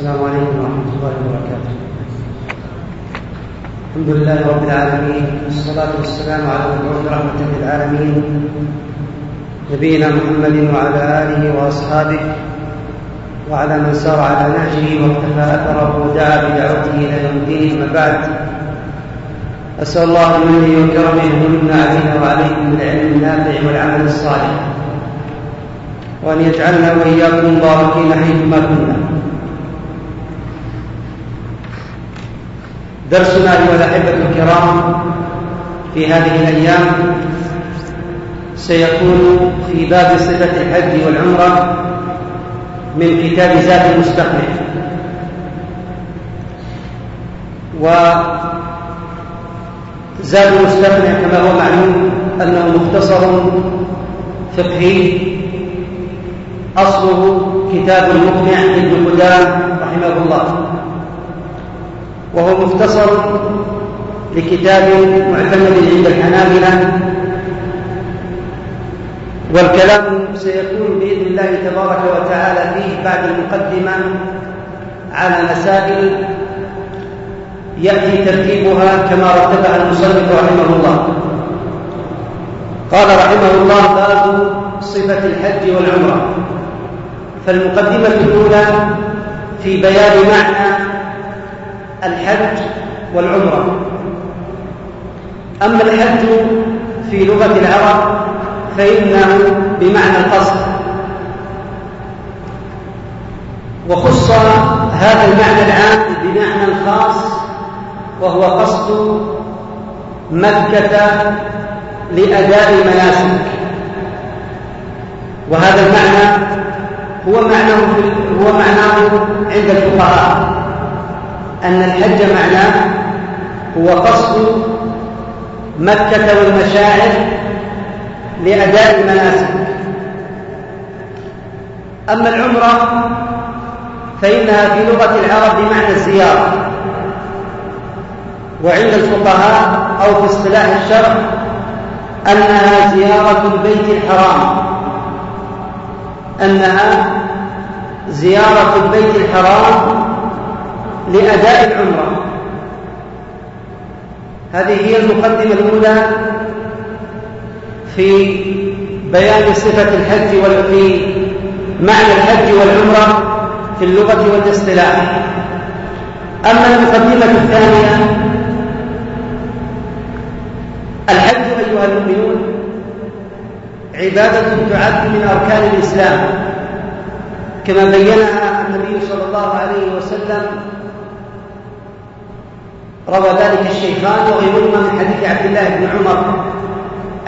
السلام عليكم ورحمة الله وبركاته. الحمد لله رب العالمين والصلاة والسلام على المبعوث رحمة للعالمين نبينا محمد وعلى آله وأصحابه وعلى من سار على نهجه واقتفى أثره ودعا بدعوته إلى يوم الدين أما بعد. أسأل الله بمنه وكرمه يمن علينا وعليكم بالعلم النافع والعمل الصالح وأن يجعلنا وإياكم مباركين حيثما كنا. درسنا أيها الأحبة الكرام في هذه الأيام سيكون في باب صفة الحج والعمرة من كتاب زاد المستقبل. وزاد المستقنع كما هو معلوم أنه مختصر فقهي. أصله كتاب المقنع لابن قدام رحمه الله. وهو مختصر لكتاب معتمد عند الحنابلة. والكلام سيكون بإذن الله تبارك وتعالى فيه بعد المقدمة على مسائل يأتي ترتيبها كما رتبها المصنف رحمه الله. قال رحمه الله باب صفة الحج والعمرة. فالمقدمة الأولى في بيان معنى الحج والعمرة. أما الحج في لغة العرب فإنه بمعنى القصد وخص هذا المعنى العام بمعنى خاص وهو قصد مكة لأداء المناسك وهذا المعنى هو معناه هو معناه عند الفقهاء. أن الحج معناه هو قصد مكة والمشاعر لأداء المناسك. أما العمرة فإنها في لغة العرب بمعنى الزيارة وعند الفقهاء أو في اصطلاح الشرع أنها زيارة البيت الحرام. أنها زيارة البيت الحرام لأداء العمرة. هذه هي المقدمة الأولى في بيان صفة الحج وفي معنى الحج والعمرة في اللغة والاصطلاح. أما المقدمة الثانية الحج أيها المؤمنون عبادة تعد من أركان الإسلام. كما بينها النبي صلى الله عليه وسلم روى ذلك الشيخان وغيرهما من حديث عبد الله بن عمر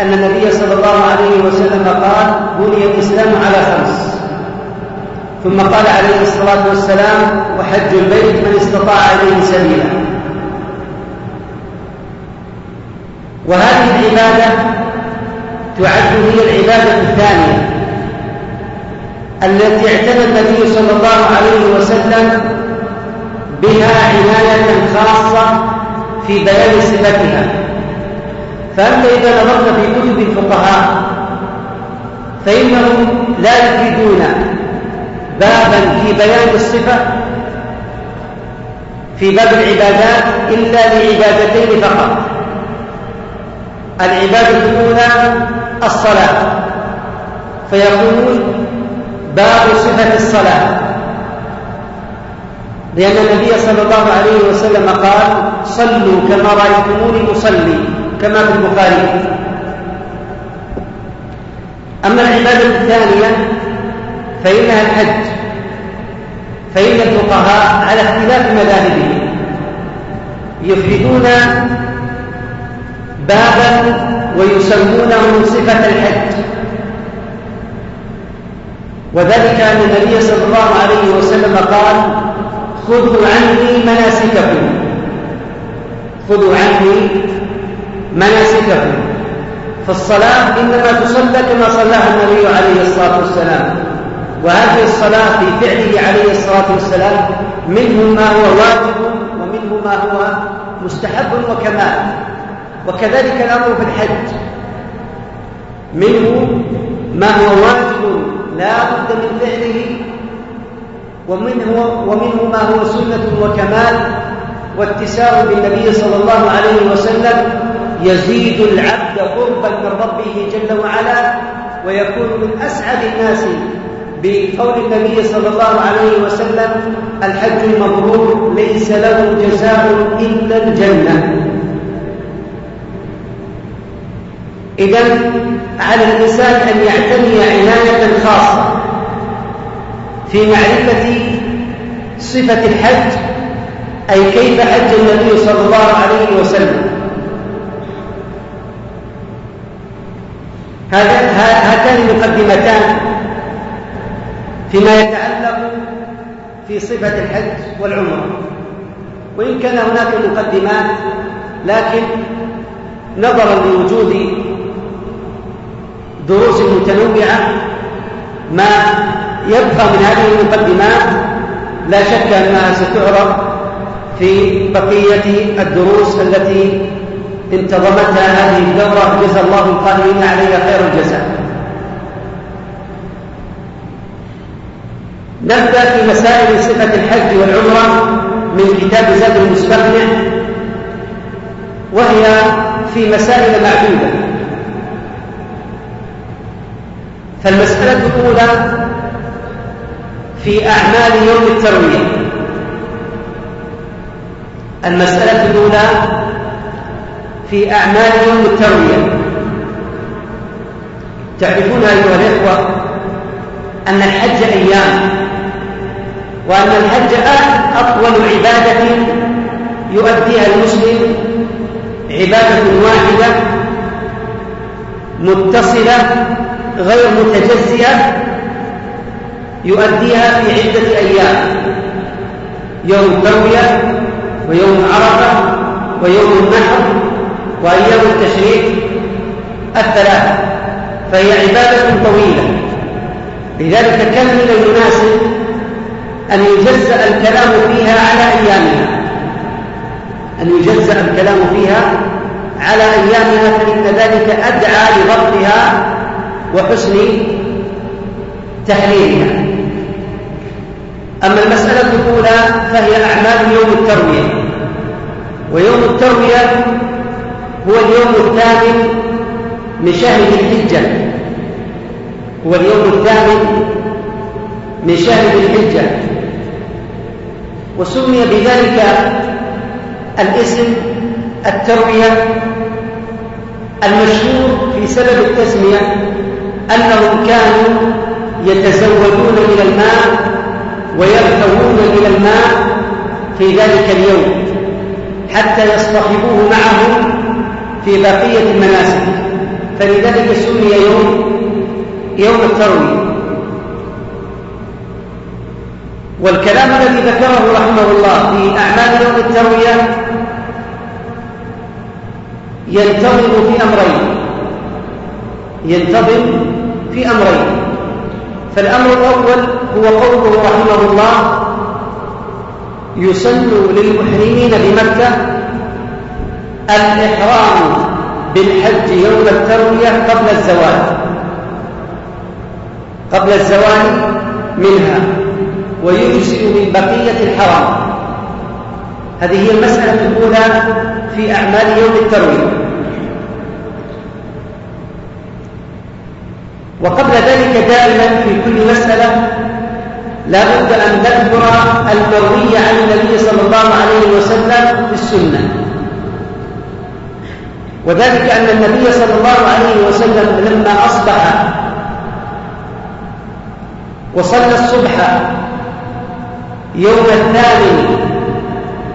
أن النبي صلى الله عليه وسلم قال بني الإسلام على خمس ثم قال عليه الصلاة والسلام وحج البيت من استطاع إليه سبيلا وهذه العبادة تعد هي العبادة الثانية التي اعتنى النبي صلى الله عليه وسلم بها عناية خاصة في بيان صفتها فأنت إذا نظرت في كتب الفقهاء فإنهم لا يفيدون بابا في بيان الصفة في باب العبادات إلا لعبادتين فقط. العبادة الأولى الصلاة. فيقولون باب صفة الصلاة. لأن النبي صلى الله عليه وسلم قال صلوا كما رأيتموني أصلي كما في البخاري. أما العبادة الثانية فإنها الحج فإن الفقهاء على اختلاف مذاهبهم يفردون بابا ويسمونه صفة الحج. وذلك أن النبي صلى الله عليه وسلم قال خذوا عني مناسككم. خذوا عني مناسككم. فالصلاة إنما تصلى كما صلاها النبي عليه الصلاة والسلام. وهذه الصلاة في فعله عليه الصلاة والسلام منه ما هو واجب ومنه ما هو مستحب وكمال. وكذلك الأمر في الحج. منه ما هو واجب لا بد من فعله ومنه, ومنه ما هو سنة وكمال واتساع بالنبي صلى الله عليه وسلم يزيد العبد قربا من ربه جل وعلا ويكون من أسعد الناس بقول النبي صلى الله عليه وسلم الحج المبرور ليس له جزاء إلا الجنة. إذا على الإنسان أن يعتني عناية خاصة. في معرفة صفة الحج أي كيف حج النبي صلى الله عليه وسلم. هاتان مقدمتان فيما يتعلق في صفة الحج والعمرة. وإن كان هناك مقدمات لكن نظرا لوجود دروس متنوعة ما يبقى من هذه المقدمات لا شك أنها ستعرض في بقية الدروس التي انتظمتها هذه الدورة. جزا الله القائمين عليها خير الجزاء. نبدأ في مسائل صفة الحج والعمرة من كتاب زاد المستقنع وهي في مسائل معدودة. فالمسألة الأولى في أعمال يوم التروية. المسألة الأولى في أعمال يوم التروية. تعرفون أيها الإخوة أن الحج أيام وأن الحج أطول عبادة يؤديها المسلم عبادة واحدة متصلة غير متجزئة يؤديها في عدة أيام. يوم التروية ويوم عرفة ويوم النحر وأيام التشريق الثلاثة. فهي عبادة طويلة. لذلك كان من المناسب أن يجزأ الكلام فيها على أيامها. أن يجزأ الكلام فيها على أيامها فإن ذلك أدعى لضبطها وحسن تحليلها أما المسألة الأولى فهي أعمال يوم التروية. ويوم التروية هو اليوم الثامن من شهر ذي الحجة. هو اليوم الثامن من شهر ذي الحجة. وسمي بذلك الاسم التروية المشهور في سبب التسمية أنهم كانوا يتزودون من الماء ويركبون إلى الماء في ذلك اليوم حتى يصطحبوه معهم في بقية المناسك فلذلك سمي يوم يوم التروي والكلام الذي ذكره رحمه الله في أعمال يوم التروية ينتظم في أمرين. ينتظم في أمرين. فالأمر الأول هو قوله رحمه الله يسن للمحرمين بمكة الإحرام بالحج يوم التروية قبل الزواج قبل الزوال منها ويجزئ من بقية الحرام. هذه هي المسألة الأولى في أعمال يوم التروية. وقبل ذلك دائما في كل مسألة لا بد أن نذكر المروي عن النبي صلى الله عليه وسلم في السنة. وذلك أن النبي صلى الله عليه وسلم لما أصبح وصلى الصبح يوم الثامن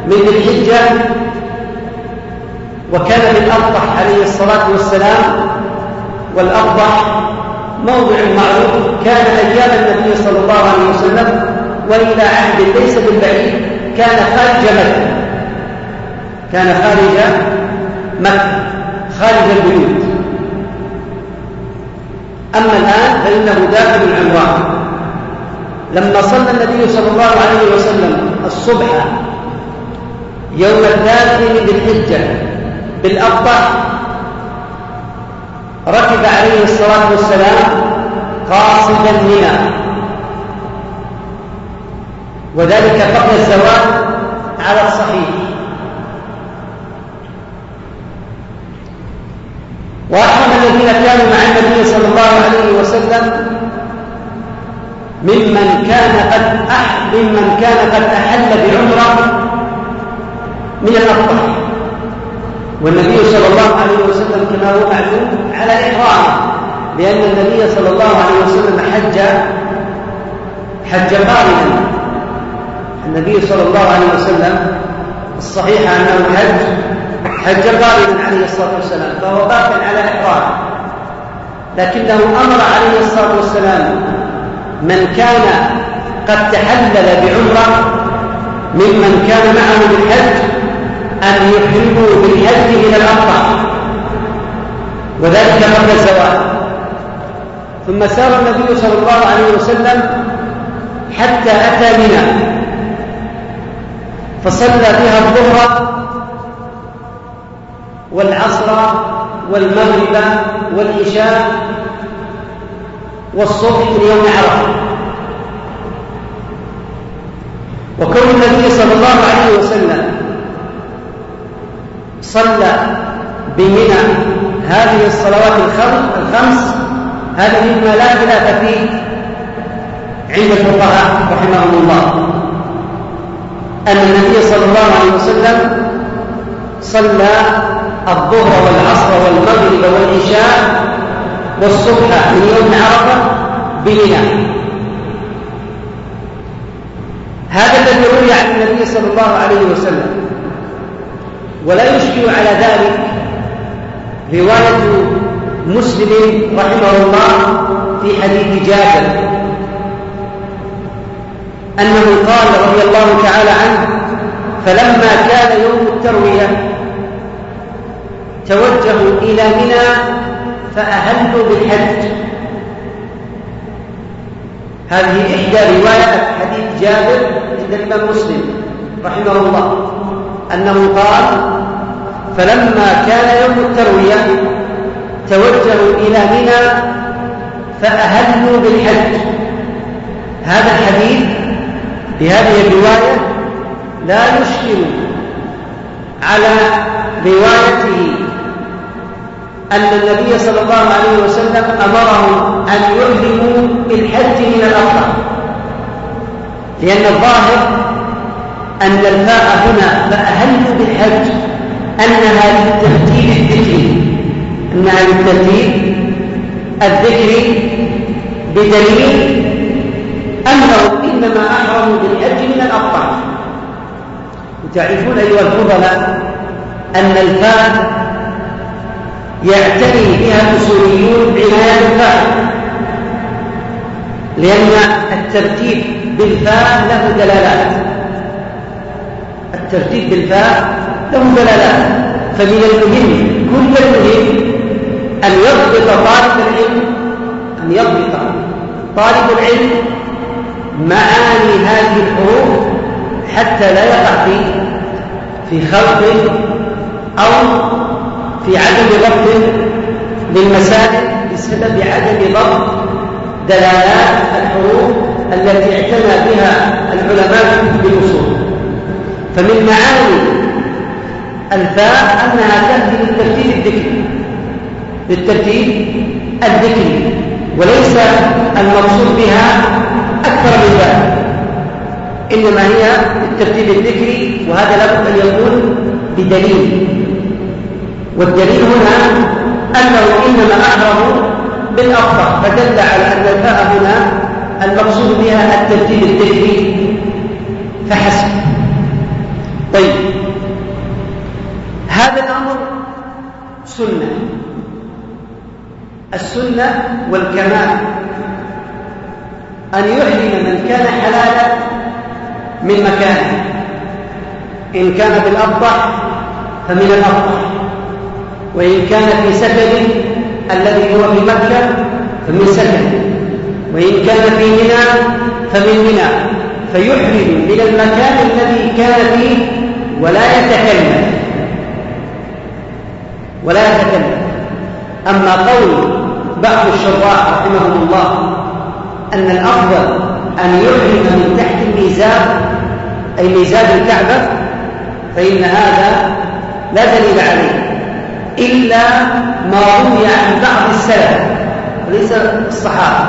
من الحجة وكان بالأبطح عليه الصلاة والسلام والأبطح موضع معروف كان أيام النبي صلى الله عليه وسلم وإلى عهد ليس بالبعيد كان خارج مكة. كان خارج مكة خارج البيوت. أما الآن فإنه داخل العمران. لما صلى النبي صلى الله عليه وسلم الصبح يوم الثالث من الحجة بالأبطح ركب عليه الصلاة والسلام قاصدا منى وذلك قبل الزواج على الصحيح. وأحرم الذين كانوا مع النبي صلى الله عليه وسلم ممن كان قد أح ممن كان قد أحل بعمرة من الأفضل. والنبي صلى الله عليه وسلم كما هو معلوم على إحرامه لأن النبي صلى الله عليه وسلم حج حج قارنا. النبي صلى الله عليه وسلم الصحيح أنه حج حج قارنا عليه الصلاة والسلام فهو باق على إحرامه لكنه أمر عليه الصلاة والسلام من كان قد تحلل بعمرة ممن كان معه بالحج أن يحرموا بالحج من الأقطع وذلك قبل الزواج. ثم سار النبي صلى الله عليه وسلم حتى أتى منى. فصلى بها الظهر والعصر والمغرب والعشاء والصبح من يوم عرفة. وكون النبي صلى الله عليه وسلم صلى بمنى. هذه الصلوات الخمس هذا مما لا خلاف فيه عند الفقهاء رحمهم الله. أن النبي صلى الله عليه وسلم صلى الظهر والعصر والمغرب والعشاء والصبح من يوم عرفة بمنى. هذا الذي روي عن النبي صلى الله عليه وسلم. ولا يشكل على ذلك رواية مسلم رحمه الله في حديث جابر أنه قال رضي الله تعالى عنه فلما كان يوم التروية توجهوا إلى منى فأهلوا بالحج. هذه إحدى روايات حديث جابر عند الإمام مسلم رحمه الله أنه قال فلما كان يوم التروية توجهوا إلى منى فأهلوا بالحج. هذا الحديث بهذه الرواية لا يشكل على روايته أن النبي صلى الله عليه وسلم أمرهم أن يلهموا بالحج من الأفضل لأن الظاهر أن الفاء هنا فأهلوا بالحج. أنها للترتيب الذكري أنها للترتيب الذكري بدليل أنهم إنما أحرموا بالحج من الأبطال وتعرفون أيها الفضلاء أن الفاء يعتني بها الأصوليون عناية الفاء لأن الترتيب بالفاء له دلالات. الترتيب بالفاء له دلالات فمن المهم كل المهم أن يضبط طالب العلم أن يضبط طالب العلم معاني هذه الحروف حتى لا يقع في في خلط أو في عدم ضبط للمسائل بسبب عدم ضبط دلالات الحروف التي اعتنى بها العلماء في الأصول فمن معاني الفاء أنها تأتي بالترتيب الذكري بالترتيب الذكري وليس المقصود بها أكثر من ذلك. إنما هي بالترتيب الذكري وهذا لابد أن يكون بدليل. والدليل هنا أنه إنما أحرموا بالأفضل فدل على أن الفاء هنا المقصود بها الترتيب الذكري. فحسب. هذا الأمر سنة. السنة والكمال. أن يحرم من كان حلالا من مكانه إن كان بالأفضح فمن الأفضح وإن كان في سكن الذي هو في مكة فمن سكن وإن كان في منى فمن منى. فيحرم من المكان الذي كان فيه ولا يتكلم. ولا يتكلم أما قول بعض الشراح رحمهم الله أن الأفضل أن يحرم من تحت الميزان أي ميزان الكعبة فإن هذا لا دليل عليه إلا ما روي عن بعض السلف وليس الصحابة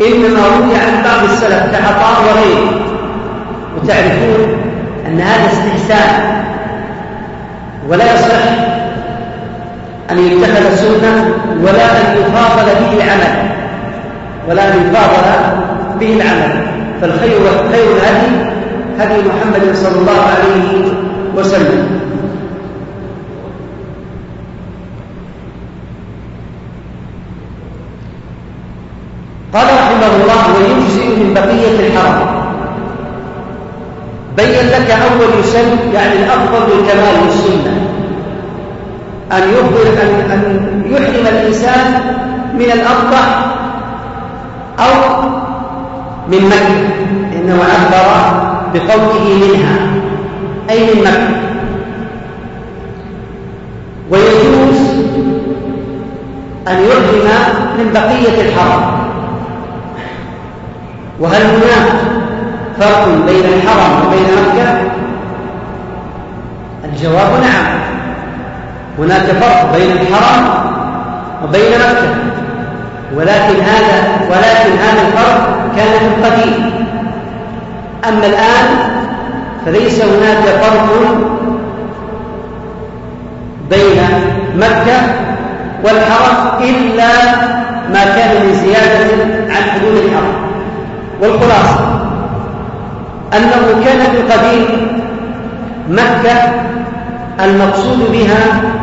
إنما روي عن بعض السلف كعطاء وغيره وتعرفون أن هذا استحسان ولا يصح أن يتخذ سنة ولا أن يفاضل به العمل. ولا أن يفاضل به العمل. فالخير خير الهدي هدي محمد صلى الله عليه وسلم. قال رحمه الله ويجزئ من بقية الحرم. بين لك أول يسن يعني الأفضل بالكمال والسنة أن أن يحرم الإنسان من الأقطع أو من مكة. إنه عبر بقوله منها أي من مكة. ويجوز أن يحرم من بقية الحرم. وهل هناك فرق بين الحرم وبين مكة؟ الجواب نعم. هناك فرق بين الحرم وبين مكة. ولكن هذا ولكن هذا الفرق كان في القديم. أما الآن فليس هناك فرق بين مكة والحرم إلا ما كان من زيادة عن حدود الحرم والخلاصة. أنه كان في القديم مكة المقصود بها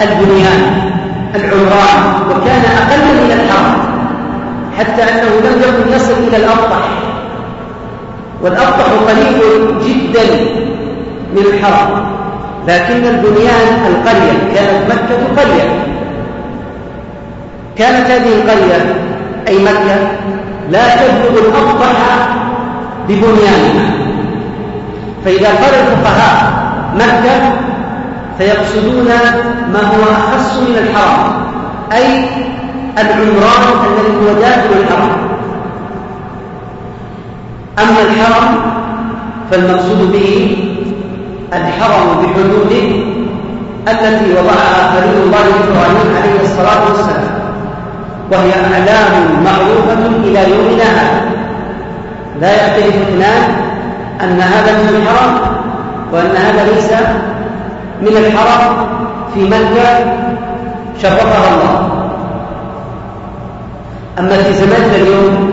البنيان العمران وكان أقل من الحرم حتى أنه لم يكن يصل إلى الأبطح. والأبطح قريب جدا من الحرم لكن البنيان القرية كانت مكة قرية. كانت هذه القرية أي مكة لا تبلغ الأبطح ببنيانها. فإذا قال الفقهاء مكة فيقصدون ما هو أخص من الحرم أي العمران الذي هو داخل الحرم أما الحرم فالمقصود به الحرم بحدوده التي وضعها خليل الله إبراهيم عليه الصلاة والسلام وهي أعلام معروفة إلى يومنا هذا. لا يختلف اثنان أن هذا من الحرم وأن هذا ليس من الحرم في مكة شرفها الله. أما في زماننا اليوم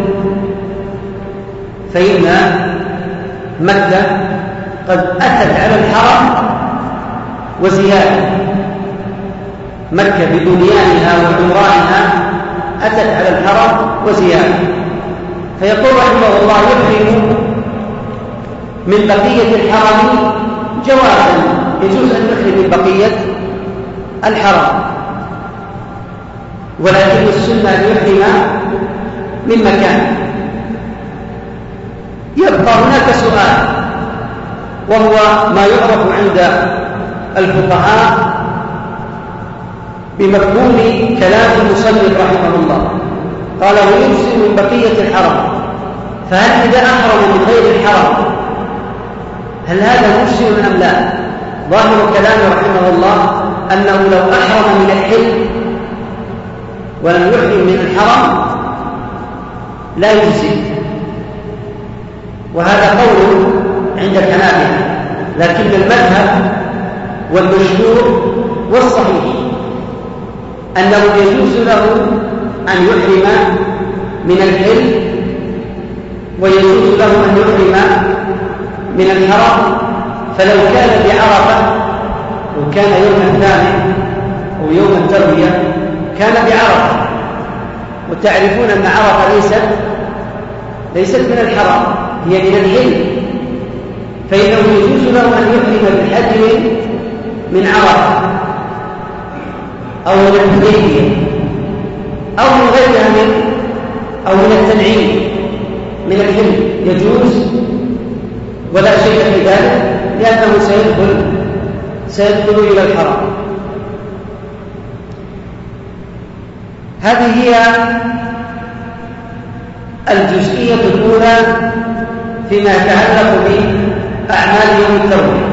فإن مكة قد أتت على الحرم وزيادة. مكة ببنيانها وعمرانها أتت على الحرم وزيادة. فيقول رحمه الله يحرم من بقية الحرم جوازا. يجوز أن من بقية الحرم. ولكن السنة أن يحرم من مكان. يبقى هناك سؤال وهو ما يعرف عند الفقهاء بمفهوم كلام المصنف رحمه الله. قال ويجزي من بقية الحرم. فهل إذا أحرم من غير الحرم هل هذا مجزي أم لا؟ ظاهر كلامه رحمه الله أنه لو أحرم من الحل ولم يحرم من الحرم لا يجزي. وهذا قول عند الحنابلة لكن المذهب والمشهور والصحيح أنه يجوز له أن يحرم من الحل ويجوز له أن يحرم من الحرم فلو كان بعرفة وكان يوم الثامن أو يوم التروية كان بعرفة وتعرفون أن عرفة ليست ليست من الحرم هي من الحل. فإنه يجوز له أن يحرم بحجر من عرفة أو من الحديبية أو من غيرها من أو من التنعيم من الحل. يجوز ولا شيء في ذلك. لأنه سيدخل سيدخل إلى الحرم هذه هي الجزئية الأولى فيما يتعلق بأعمال يوم التروية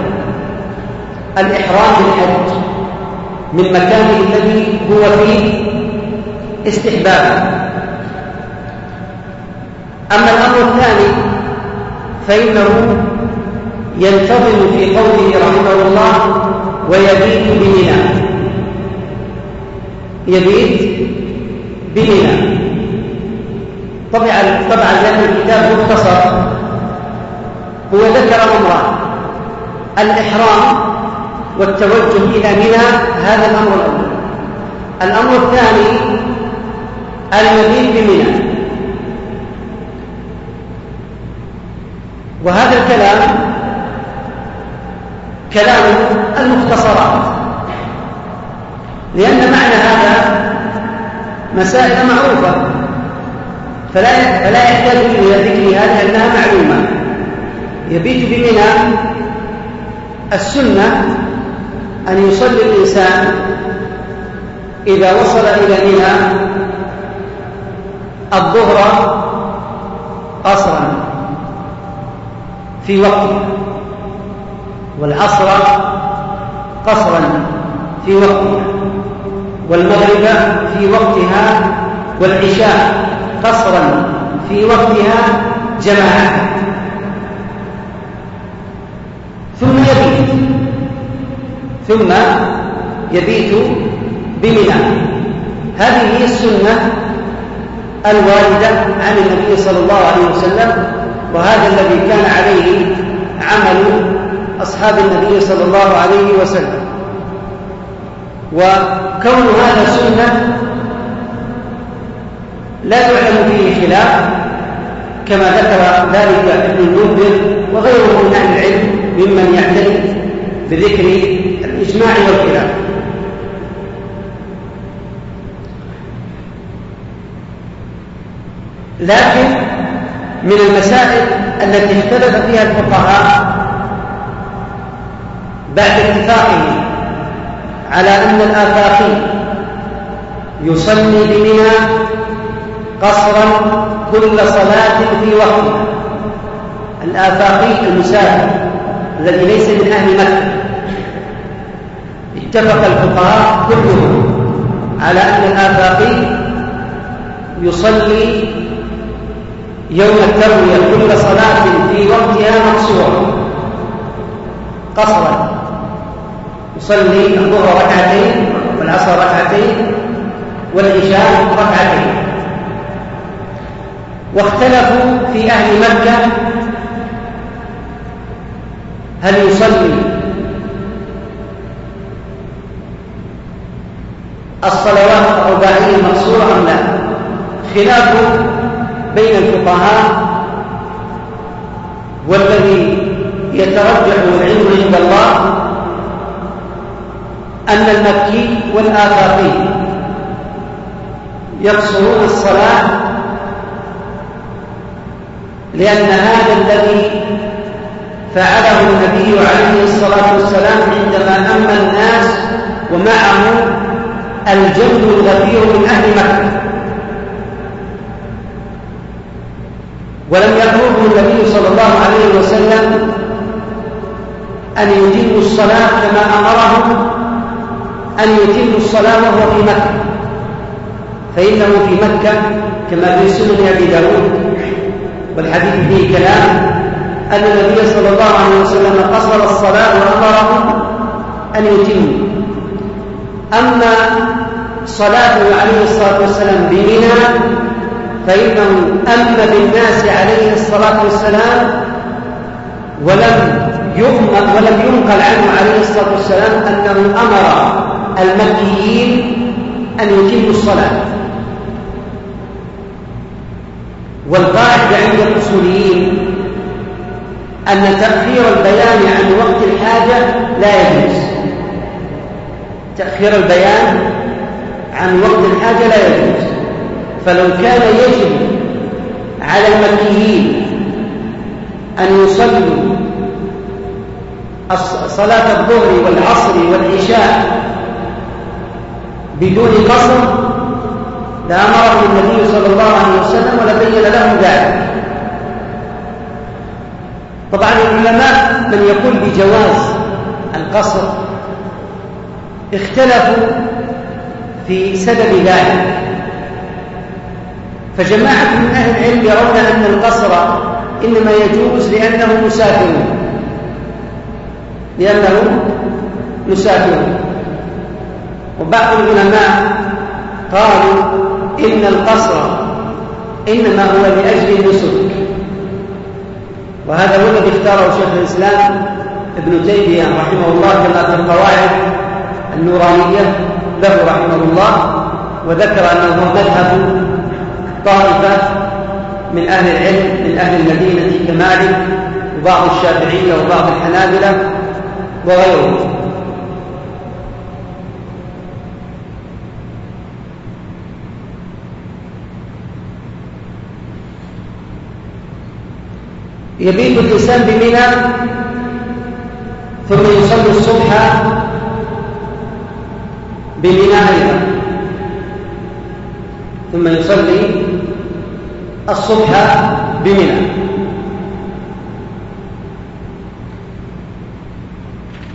الإحرام بالحج من مكانه الذي هو فيه استحبابا أما الأمر الثاني فإنه ينتظم في قوله رحمه الله ويبيت بمنى. يبيت بمنى. طبعا طبعا لأن الكتاب مختصر. هو ذكر أمران الإحرام والتوجه إلى منى هذا الأمر الأول. الأمر الثاني المبيت بمنى. وهذا الكلام كلام المختصرات. لأن معنى هذا مسائل معروفة. فلا فلا يحتاج إلى ذكرها لأنها معلومة. يبيت بمنى السنة أن يصلي الإنسان إذا وصل إلى منى الظهر قصرا في وقته. والعصر قصرا في وقتها والمغرب في وقتها والعشاء قصرا في وقتها جماعة ثم يبيت ثم يبيت بمنى. هذه السنة الواردة عن النبي صلى الله عليه وسلم وهذا الذي كان عليه عمل أصحاب النبي صلى الله عليه وسلم. وكون هذا سنة لا يعلم فيه خلاف كما ذكر ذلك ابن المنذر وغيره من أهل العلم ممن يعتني بذكر الإجماع والخلاف. لكن من المسائل التي اختلف فيها الفقهاء بعد اتفاقه على أن الآفاقي يصلي بمنى قصرا كل صلاة في وقتها. الآفاقي المسافر الذي ليس من أهل مكة. اتفق الفقهاء كلهم على أن الآفاقي يصلي يوم التروية كل صلاة في وقتها مقصورة. قصرا. يصلي الظهر ركعتين والعصر ركعتين والعشاء ركعتين. واختلفوا في أهل مكة هل يصلي الصلوات الرباعية المقصورة أم لا؟ خلاف بين الفقهاء والذي يترجح العلم عند الله أن المكي والآفاقي يقصرون الصلاة لأن هذا الذي فعله النبي عليه الصلاة والسلام عندما أما الناس ومعه الجند الغفير من أهل مكة. ولم يأمره النبي صلى الله عليه وسلم أن يتموا الصلاة كما أمرهم أن يتموا الصلاة وهو في مكة. فإنه في مكة كما في سنن أبي داود. والحديث فيه كلام أن النبي صلى الله عليه وسلم قصر الصلاة وأمرهم أن يتموا. أما صلاته عليه الصلاة والسلام بمنى فإنه أم بالناس عليه الصلاة والسلام ولم يؤمن ولم ينقل عنه عليه الصلاة والسلام أنه أمر المكيين أن يتموا الصلاة. والقاعدة عند الأصوليين أن تأخير البيان عن وقت الحاجة لا يجوز. تأخير البيان عن وقت الحاجة لا يجوز. فلو كان يجب على المكيين أن يصلوا صلاة الظهر والعصر والعشاء بدون قصر لأمرهم النبي صلى الله عليه وسلم ولبين لهم ذلك. طبعا العلماء من يقول بجواز القصر اختلفوا في سبب ذلك. فجماعة من أهل العلم يرون أن القصر إنما يجوز لأنه مسافرون. لأنه مسافرون. وبعض العلماء قالوا إن القصر إنما هو لأجل النسك. وهذا هو الذي اختاره شيخ الإسلام ابن تيمية رحمه الله كما في القواعد النورانية له رحمه الله وذكر أنه هو مذهب طائفة من أهل العلم من أهل المدينة كمالك وبعض الشافعية وبعض الحنابلة وغيرهم. يبيت الإنسان بمنى ثم يصلي الصبح بمنى أيضا. ثم يصلي الصبح بمنى.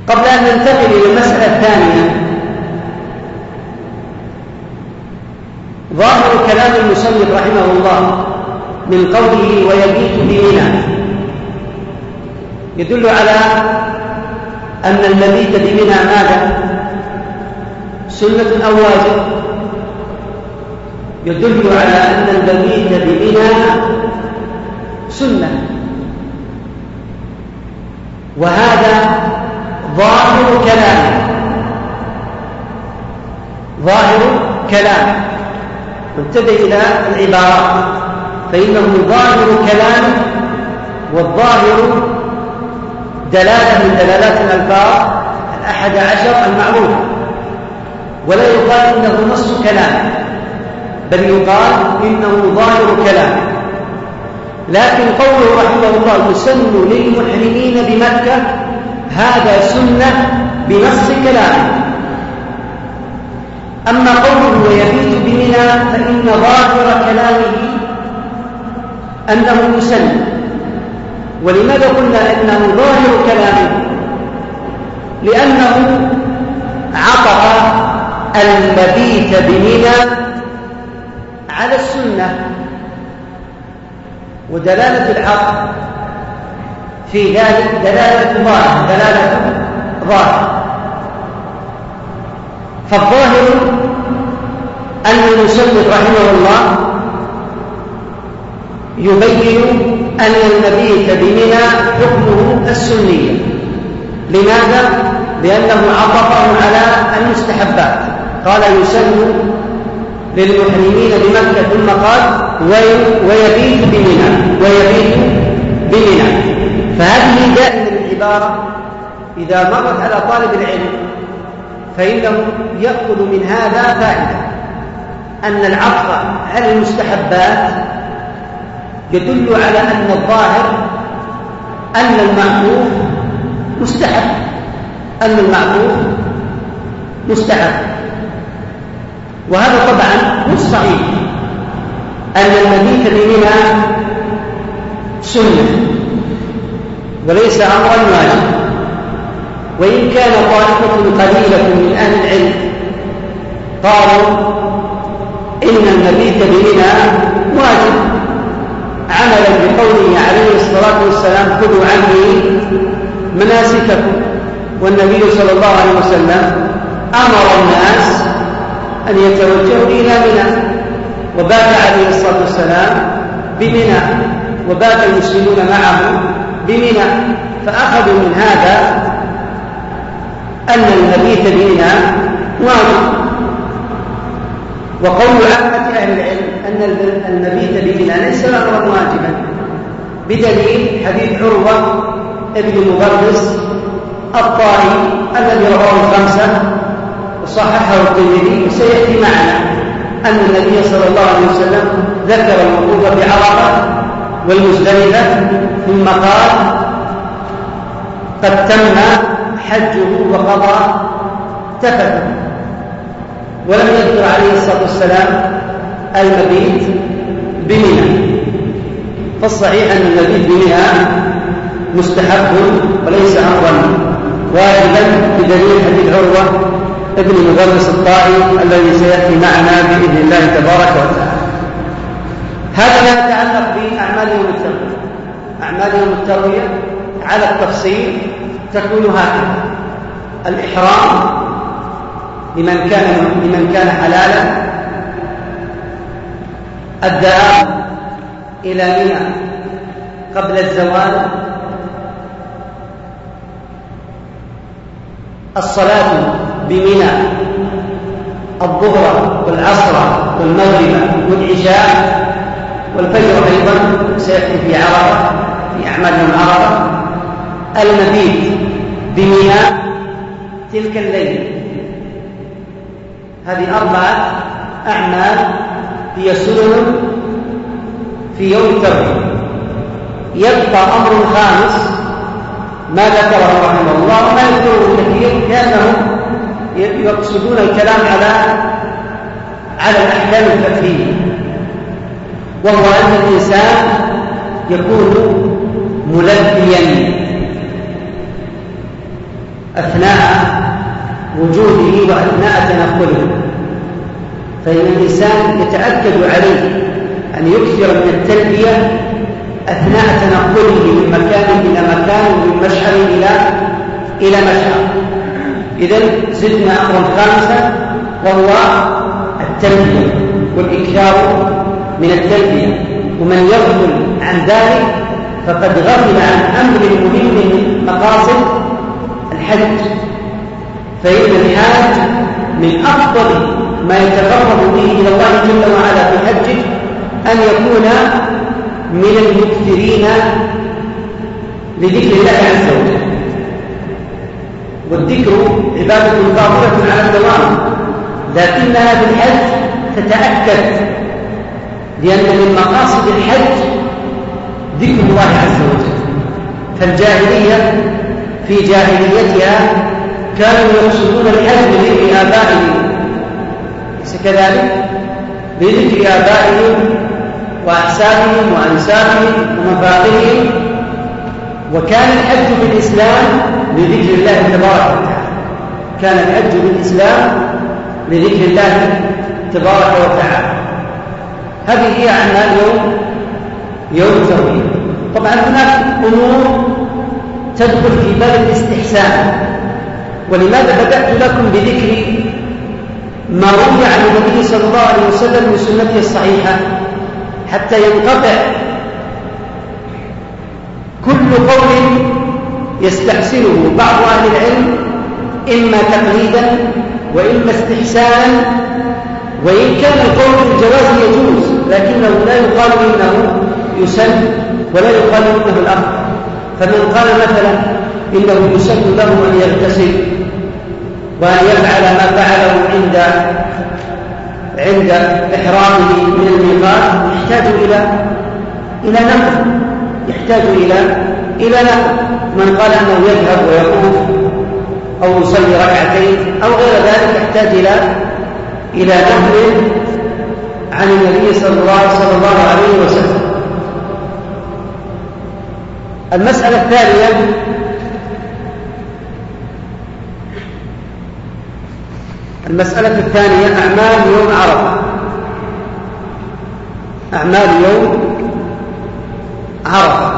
قبل أن ننتقل إلى المسألة الثانية ظاهر كلام المصنف رحمه الله من قوله ويبيت بمنى. يدل على أن المبيت بمنى ماذا؟ سنة أو واجب يدل على أن المبيت بمنى سنة. وهذا ظاهر كلام. ظاهر كلام. وابتدئ إلى العبارات. فإنه ظاهر كلام والظاهر دلالة من دلالات الألفاظ الأحد عشر المعروفة ولا يقال إنه نص كلام بل يقال إنه ظاهر كلام. لكن قوله رحمه الله يسن للمحرمين بمكة هذا سنة بنص كلامه. أما قوله ويبيت بمنى فإن ظاهر كلامه أنه يسن ولماذا قلنا إنه ظاهر كلامه؟ لأنه عطف المبيت بمنى على السنة ودلالة العطف في ذلك دلالة ظاهر دلالة ظاهر. فالظاهر أن المسلم رحمه الله يبين أن المبيت بمنى حكمه السنية لماذا؟ لأنه عطفه على المستحبات. قال يسن للمحرمين بمكة ثم قال ويبيت بمنى ويبيت بمنى. فهذه دائما العبارة إذا مرت على طالب العلم فإنه يأخذ من هذا فائدة. أن العطف على المستحبات يدل على أن الظاهر أن المعروف مستحب. أن المعروف مستحب. وهذا طبعا مش صحيح. أن المبيت بمنى سنة وليس أمرا واجبا. وإن كان طائفة قليلة من أهل العلم قالوا إن المبيت بمنى واجب. عملا بقوله عليه الصلاة والسلام خذوا عني مناسككم. والنبي صلى الله عليه وسلم أمر الناس أن يتوجهوا إلى منى. وبات عليه الصلاة والسلام بمنى. وبات المسلمون معه بمنى. فأخذوا من هذا أن المبيت بمنى واجب وقول عامة أهل العلم أن المبيت بمنى ليس أمرا واجبا. بدليل حديث عروة ابن مغرس الطائي الذي رواه الخمسة وصححه الترمذي وسيأتي معنا أن النبي صلى الله عليه وسلم ذكر الوقوف بعرفة والمزدلفة ثم قال قد تم حجه وقضى تفته. ولم يذكر عليه الصلاة والسلام المبيت بمنى. فالصحيح أن المبيت بمنى مستحب وليس أمرا واجبا بدليل حديث عروة ابن مغرس الطائي الذي سيأتي معنا بإذن الله تبارك وتعالى. هذا ما يتعلق بأعمال يوم التروية. أعمال يوم التروية على التفصيل تكون هكذا. الإحرام لمن كان لمن كان حلالا الذهاب إلى منى قبل الزوال. الصلاة بمنى الظهر والعصر والمغرب والعشاء والفجر أيضا سيأتي في عرفة في أعمال يوم عرفة. المبيت بمنى تلك الليلة هذه أربعة أعمال هي سنن في يوم التروية يبقى أمر خامس ما ذكره رحمه الله. وما يذكره كثير لأنهم يقصدون الكلام على على الأحكام الفقهية. وهو أن الإنسان يكون ملبيا أثناء وجوده وأثناء تنقله. فإن الإنسان يتأكد عليه أن يكثر من التلبية أثناء تنقله من مكان إلى مكان ومن مشعر إلى إلى مشعر. إذا زدنا أمرا خامسا وهو التلبية والإكثار من التلبية. ومن يغفل عن ذلك فقد غفل عن أمر مهم من مقاصد الحج. فإن الحاج من أفضل ما يتقرب به إلى الله جل وعلا في حجه أن يكون من المكثرين لذكر الله عز وجل. والذكر عبادة ظاهرة على الدوام لكنها في الحج تتأكد لأن من مقاصد الحج ذكر الله عز وجل. فالجاهلية في جاهليتها كانوا يقصدون الحج بذكر آبائهم. كذلك بذكر آبائهم وأحسابهم وأنسابهم ومفاقرهم وكان الحج بالإسلام لذكر الله تبارك وتعالى كان الحج بالإسلام لذكر الله تبارك وتعالى هذه هي أعمال يوم يوم التروية طبعا هناك أمور تدخل في باب الاستحسان ولماذا بدأت لكم بذكر ما روي عن النبي صلى الله عليه وسلم من سنته الصحيحة حتى ينقطع كل قول يستحسنه بعض أهل العلم إما تقليدا وإما استحسانا وإن كان القول بالجواز يجوز لكنه لا يقال إنه يسن ولا يقال إنه الأفضل فمن قال مثلا إنه يسن له أن يغتسل وأن يفعل ما فعله عند عند إحرامه من الميقات يحتاج إلى إلى نقل. يحتاج إلى إلى نقل. من قال أنه يذهب ويقوم أو يصلي ركعتين أو غير ذلك يحتاج إلى إلى نقل عن النبي صلى الله, صلى الله عليه وسلم. المسألة الثانية المسألة الثانية أعمال يوم عرفة. أعمال يوم عرفة.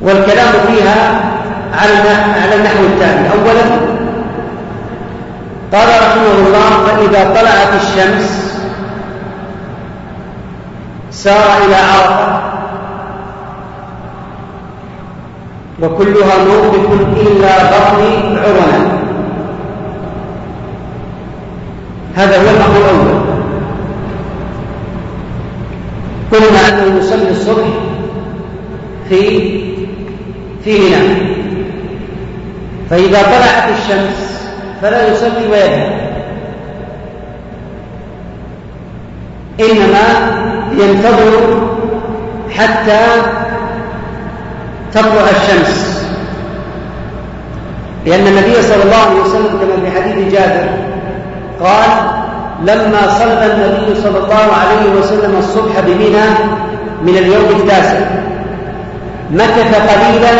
والكلام فيها على على النحو التالي. أولا قال رحمه الله فإذا طلعت الشمس سار إلى عرفة. وكلها موقف إلا بطن عرنا هذا هو الأمر الأول. قلنا أنه يصلي الصبح في في منى. فإذا طلعت الشمس فلا يصلي ويذهب. إنما ينتظر حتى تطلع الشمس. لأن النبي صلى الله عليه وسلم كما في حديث جابر قال لما صلى النبي صلى الله عليه وسلم الصبح بمنى من اليوم التاسع مكث قليلا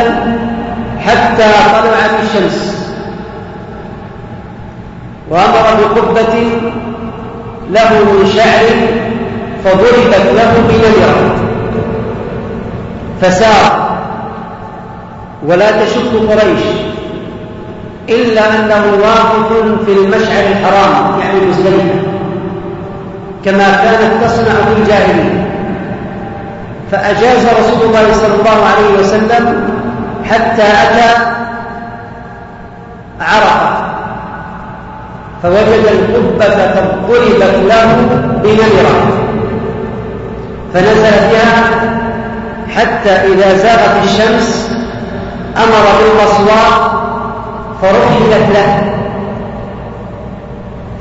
حتى طلعت الشمس. وأمر بقبة له من شعر فضربت له بنمره فسار ولا تشك قريش إلا أنه واقف في المشعر الحرام يعني مزدلفة كما كانت تصنع في الجاهلية. فأجاز رسول الله صلى الله عليه وسلم حتى أتى عرفة فوجد القبة قد ضربت له بنمرة. فنزل بها حتى إذا زاغت الشمس أمر بالقصواء فرحلت له.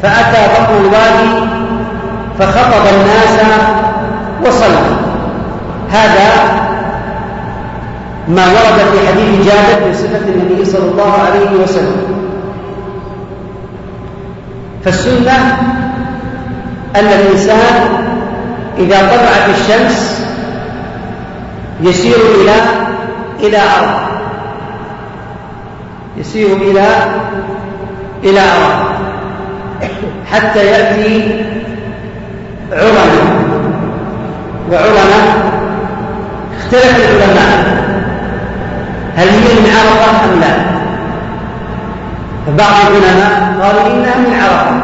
فأتى بطن الوادي فخطب الناس وصلى. هذا ما ورد في حديث جابر صفة النبي صلى الله عليه وسلم. فالسنة أن الإنسان إذا طلعت الشمس يسير إلى إلى أرض. يسير إلى إلى أرض حتى يأتي عرنا وعرنا اختلف العلماء. هل هي من عرفة أم لا؟ فبعض العلماء قالوا إنها من عرفة.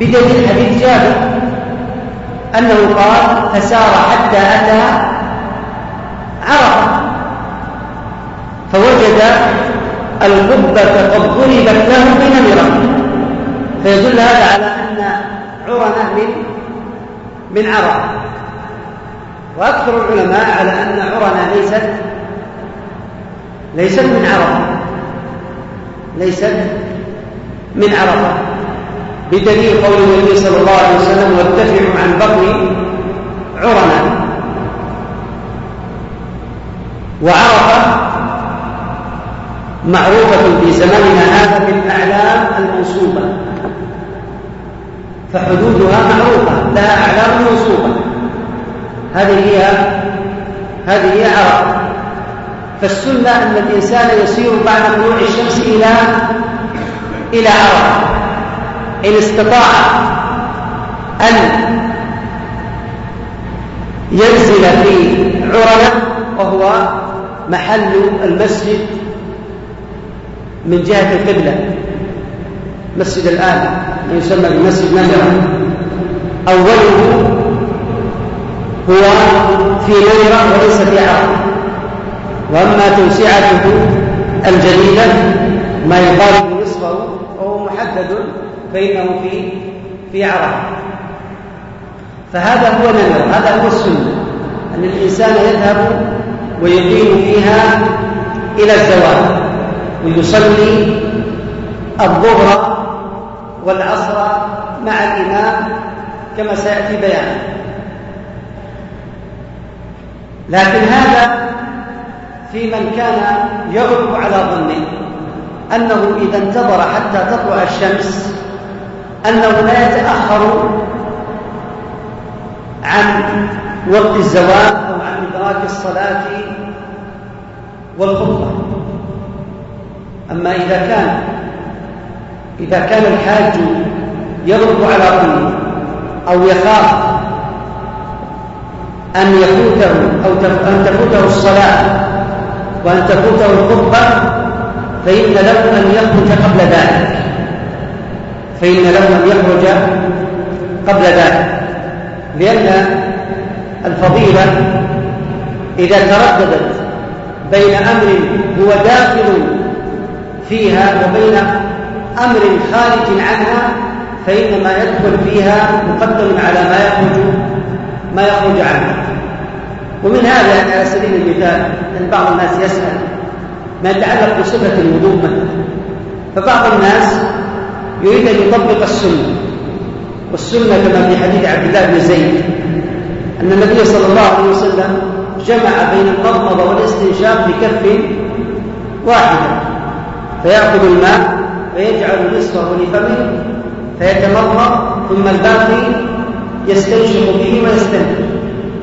بدليل حديث جابر أنه قال فسار حتى أتى عرفة. فوجد القبة قد ضربت له بنمرة فيدل هذا على أن عرنة من من عرفة وأكثر العلماء على أن عرنة ليست ليست من عرفة ليست من عرفة بدليل قول النبي صلى الله عليه وسلم وارتفعوا عن بطن عرنة. وعرفة معروفة في زماننا هذا بالأعلام المنصوبة. فحدودها معروفة لها أعلام منصوبة. هذه هي هذه هي عرفة فالسنة أن الإنسان يسير بعد طلوع الشمس إلى إلى عرفة إن استطاع أن ينزل في عرنة وهو محل المسجد من جهة القبلة. مسجد الآن يسمى بمسجد نجرة. أوله هو في نيرة وليس في عرب وأما توسعته الجديدة ما يقارب نصفه وهو محدد فإنه في في عرب فهذا هو نذر هذا هو السنة. أن الإنسان يذهب ويقيم فيها إلى الزوال. ويصلي الظهر والعصر مع الإمام كما سيأتي بيانه لكن هذا في من كان يغلب على ظنه أنه إذا انتظر حتى تطلع الشمس أنه لا يتأخر عن وقت الزواج أو عن إدراك الصلاة والخطبة. أما إذا كان إذا كان الحاج يغلب على ظنه أو يخاف أن يفوته أو أن تفوته الصلاة وأن تفوته الخطبة فإن له أن يخرج قبل ذلك. فإن له أن يخرج قبل ذلك. لأن الفضيلة إذا ترددت بين أمر هو داخل فيها وبين أمر خارج عنها فإن ما يدخل فيها مقدم على ما يخرج ما يخرج عنها. ومن هذا يعني على سبيل المثال أن بعض الناس يسأل ما يتعلق بصفة الوضوء مثلا. فبعض الناس يريد أن يطبق السنة. والسنة كما في حديث عبد الله بن زيد أن النبي صلى الله عليه وسلم جمع بين المضمضة والاستنشاق بكف واحدة. فيأخذ الماء فيجعل نصفه لفمه فيتمضمض ثم الباقي يستنشق به ويستنشق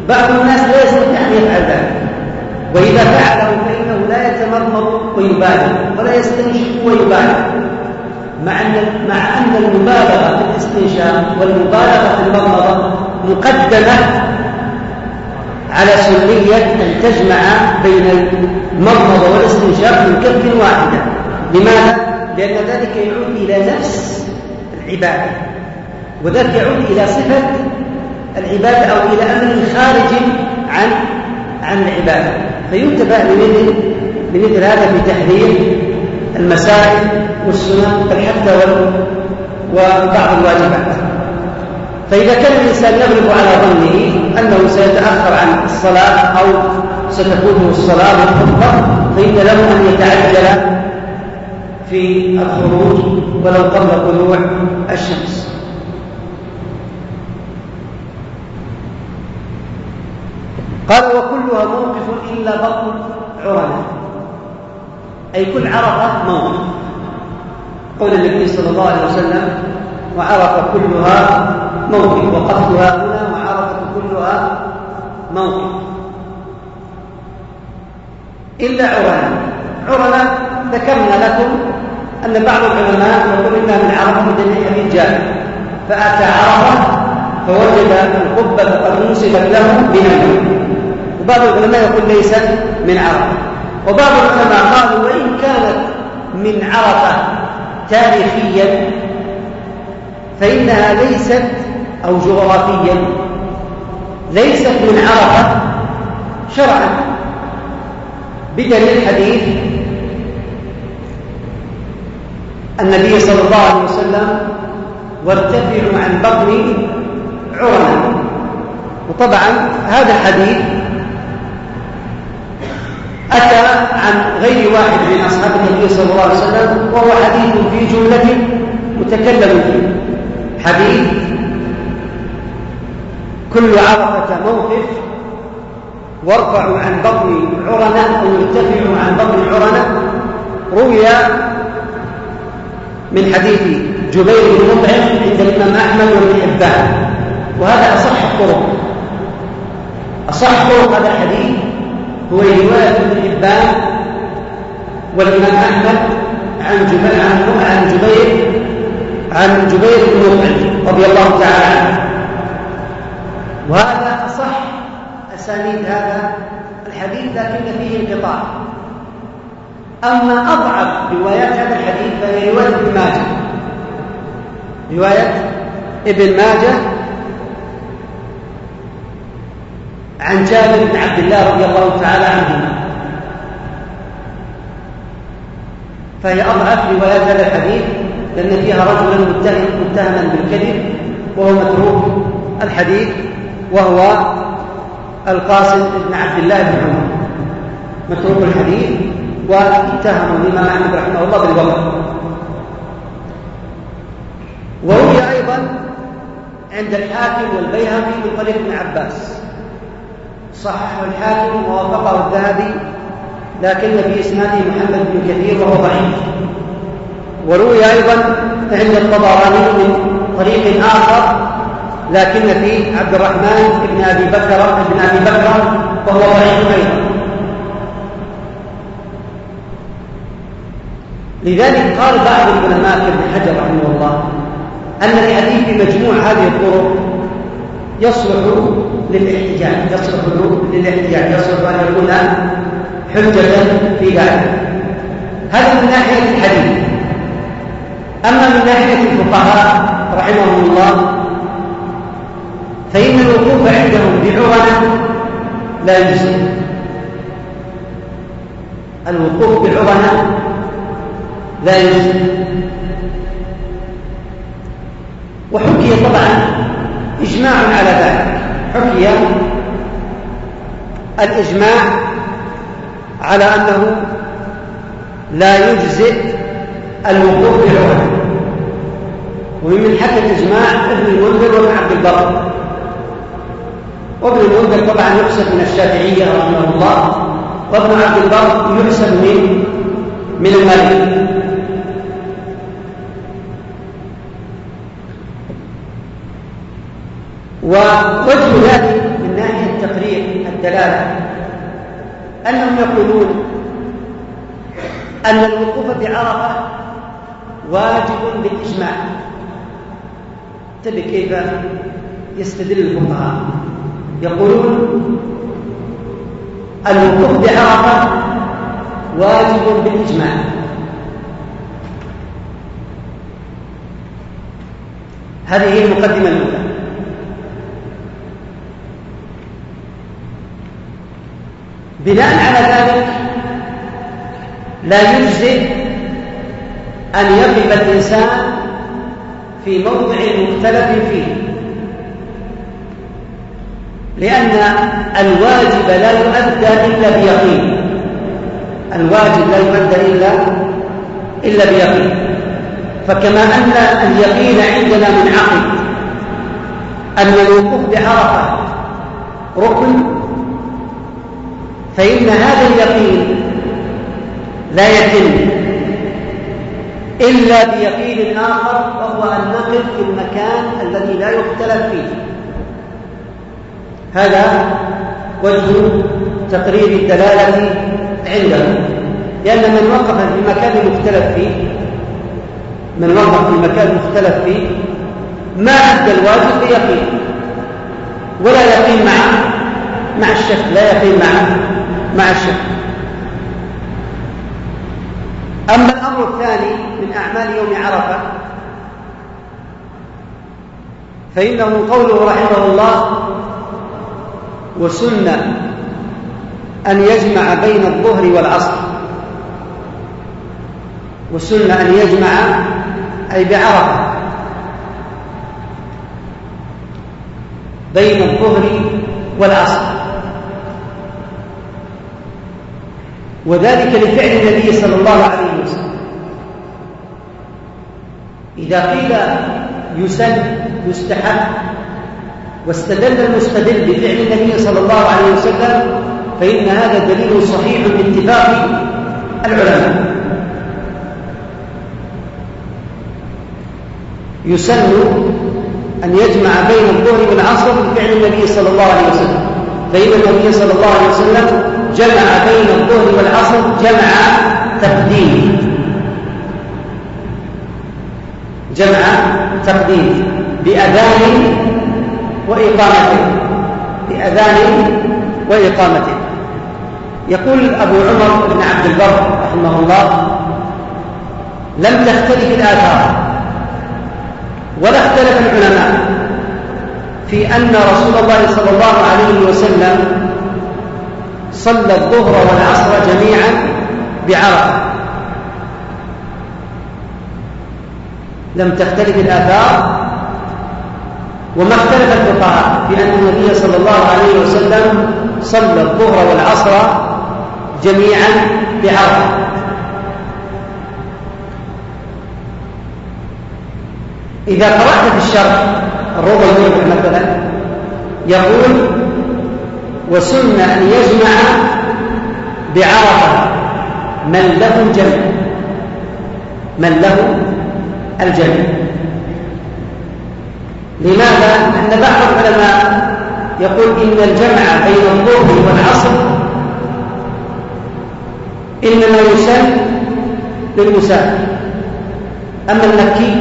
بعض الناس لا يستطيع أن يفعل ذلك. وإذا فعله فإنه لا يتمضمض ويبالغ ولا يستنشق ويبالغ. مع أن مع أن المبالغة في الاستنشاق والمبالغة في المضمضة مقدمة على سنية أن تجمع بين المضمضة والاستنشاق من كف واحدة. لماذا؟ لأن ذلك يعود إلى نفس العبادة وذلك يعود إلى صفة العبادة أو إلى أمر خارج عن عن العبادة فينتبه لمثل لمثل هذا في تحذير المسائل والسنن بل حتى وبعض الواجبات فإذا كان الإنسان يغلب على ظنه أنه سيتأخر عن الصلاة أو ستفوته الصلاة والخطبة فإن له أن يتعجل في الخروج ولو قبل طلوع الشمس. قال وكلها موقف إلا بطن عرنة أي كل عرفة موقف. قول النبي صلى الله عليه وسلم وعرفة كلها موقف وقفتها هنا وعرفة كلها موقف. إلا عرنة عرنة ذكرنا لكم أن بعض العلماء يقول إنها من عرفة بدليل حديث جابر فأتى عرفة فوجد القبة قد نسبت له بنمل وبعض العلماء يقول ليست من عرفة. وبعض العلماء قالوا وإن كانت من عرفة تاريخيا فإنها ليست أو جغرافيا. ليست من عرفة شرعا. بدليل حديث النبي صلى الله عليه وسلم وارتفعوا عن بطن عرنا. وطبعا هذا الحديث أتى عن غير واحد من أصحاب النبي صلى الله عليه وسلم وهو حديث في جملة متكلم فيه. حديث كل عرفة موقف وارفعوا عن بطن عرنة أو ارتفعوا عن بطن عرنة روي من حديث جبير بن مطعم عند الإمام أحمد وابن حبان. وهذا أصح الطرق. أصح طرق هذا الحديث هو رواية ابن حبان والإمام أحمد عن جبير عن عن جبير عن جبير بن مطعم رضي الله تعالى عنه. وهذا أصح أسانيد هذا الحديث لكن فيه انقطاع. أما أضعف روايات هذا الحديث فهي رواية ابن ماجه. رواية ابن ماجه عن جابر بن عبد الله رضي الله تعالى عنهما. فهي أضعف روايات هذا الحديث لأن فيها رجلا متهم متهما بالكذب وهو متروك الحديث وهو القاسم بن عبد الله بن عمر. متروك الحديث واتهموا الإمام أحمد رحمه الله بالوضع وروي أيضا عند الحاكم والبيهقي من طريق ابن عباس. صححه الحاكم ووافقه الذهبي لكن في إسناده محمد بن كثير وهو ضعيف. وروي أيضا عند الطبراني من طريق آخر لكن في عبد الرحمن بن أبي بكر بن أبي بكر وهو ضعيف أيضا. لذلك قال بعض العلماء كابن حجر رحمه الله أن الحديث بمجموع هذه الطرق يصلح للاحتجاج يصلح للاحتجاج يصلح أن يكون حجة في ذلك. هذا من ناحية الحديث. أما من ناحية الفقهاء رحمهم الله فإن الوقوف عندهم بعرنة لا يجزي. الوقوف بعرنة لا يجزي وحكي طبعا إجماع على ذلك. حكي الإجماع على أنه لا يجزئ الوقوف بالعمر ومن حتى الإجماع ابن المنذر وابن عبد البر. وابن المنذر طبعا يحسب من الشافعية رحمه الله وابن عبد البر يحسب من من المالك. ووجه ذلك من ناحية تقرير الدلالة. أنهم يقولون أن الوقوف بعرفة واجب بالإجماع. تبي كيف يستدل الفقهاء؟ يقولون الوقوف بعرفة واجب بالإجماع. هذه هي المقدمة الأولى. بناء على ذلك لا يجزئ أن يقف الإنسان في موضع مختلف فيه. لأن الواجب لا يؤدى إلا بيقين. الواجب لا يؤدى إلا إلا بيقين. فكما أن اليقين عندنا منعقد أن الوقوف بعرفة. ركن فإن هذا اليقين لا يتم إلا بيقين آخر وهو أن نقف في المكان الذي لا يختلف فيه. هذا وجه تقرير الدلالة عنده. لأن من وقف في مكان مختلف فيه من وقف في مكان مختلف فيه ما أدى الواجب بيقين. ولا يقين مع مع الشك لا يقين مع مع الشك أما الأمر الثاني من أعمال يوم عرفة فإنه قوله رحمه الله وسنة أن يجمع بين الظهر والعصر. وسنة أن يجمع أي بعرفة بين الظهر والعصر. وذلك لفعل النبي صلى الله عليه وسلم. إذا قيل يسن يستحب واستدل المستدل بفعل النبي صلى الله عليه وسلم فإن هذا دليل صحيح باتفاق العلماء. يسن أن يجمع بين الظهر والعصر بفعل النبي صلى الله عليه وسلم. فإن النبي صلى الله عليه وسلم جمع بين الظهر والعصر جمع تقديم. جمع تقديم بأذان وإقامة بأذان وإقامة يقول أبو عمر بن عبد البر رحمه الله لم تختلف الآثار ولا اختلف العلماء في أن رسول الله صلى الله عليه وسلم صلى الظهر والعصر جميعا بعرفة. لم تختلف الآثار وما اختلف الفقهاء في أن النبي صلى الله عليه وسلم صلى الظهر والعصر جميعا بعرفة. إذا قرأت في الشرح الروضة مثلا يقول وسن أن يجمع بعرفة من له الجمع من له الجمع لماذا؟ لأن بعض العلماء يقول إن الجمع بين الظهر والعصر إنما يسن للمسافر أما المكي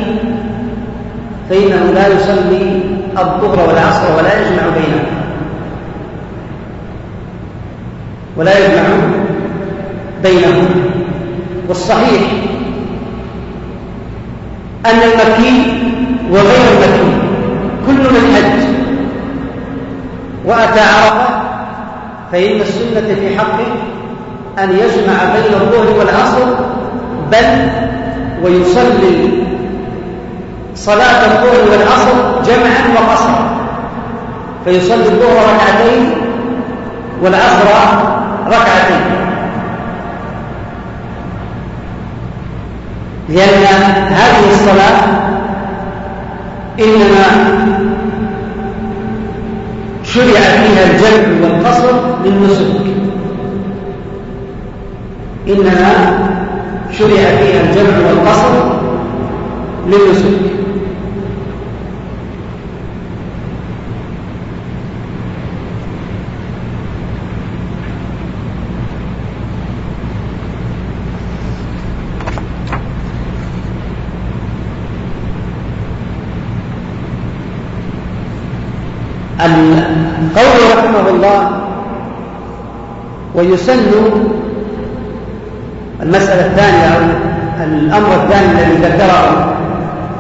فإنه لا يصلي الظهر والعصر ولا يجمع بينهما. ولا يجمع بينهما والصحيح أن المكي وغير المكي كل من حج وأتى عرفة فإن السنة في حقه أن يجمع بين الظهر والعصر بل ويصلي صلاة الظهر والعصر جمعا وقصرا. فيصلي الظهر ركعتين والعصر ركعتين. لأن هذه الصلاة إنما شرع فيها الجمع والقصر للنسك إنما شرع فيها الجمع والقصر للنسك قوله رحمه الله ويسن المسألة الثانية أو الأمر الثاني الذي ذكره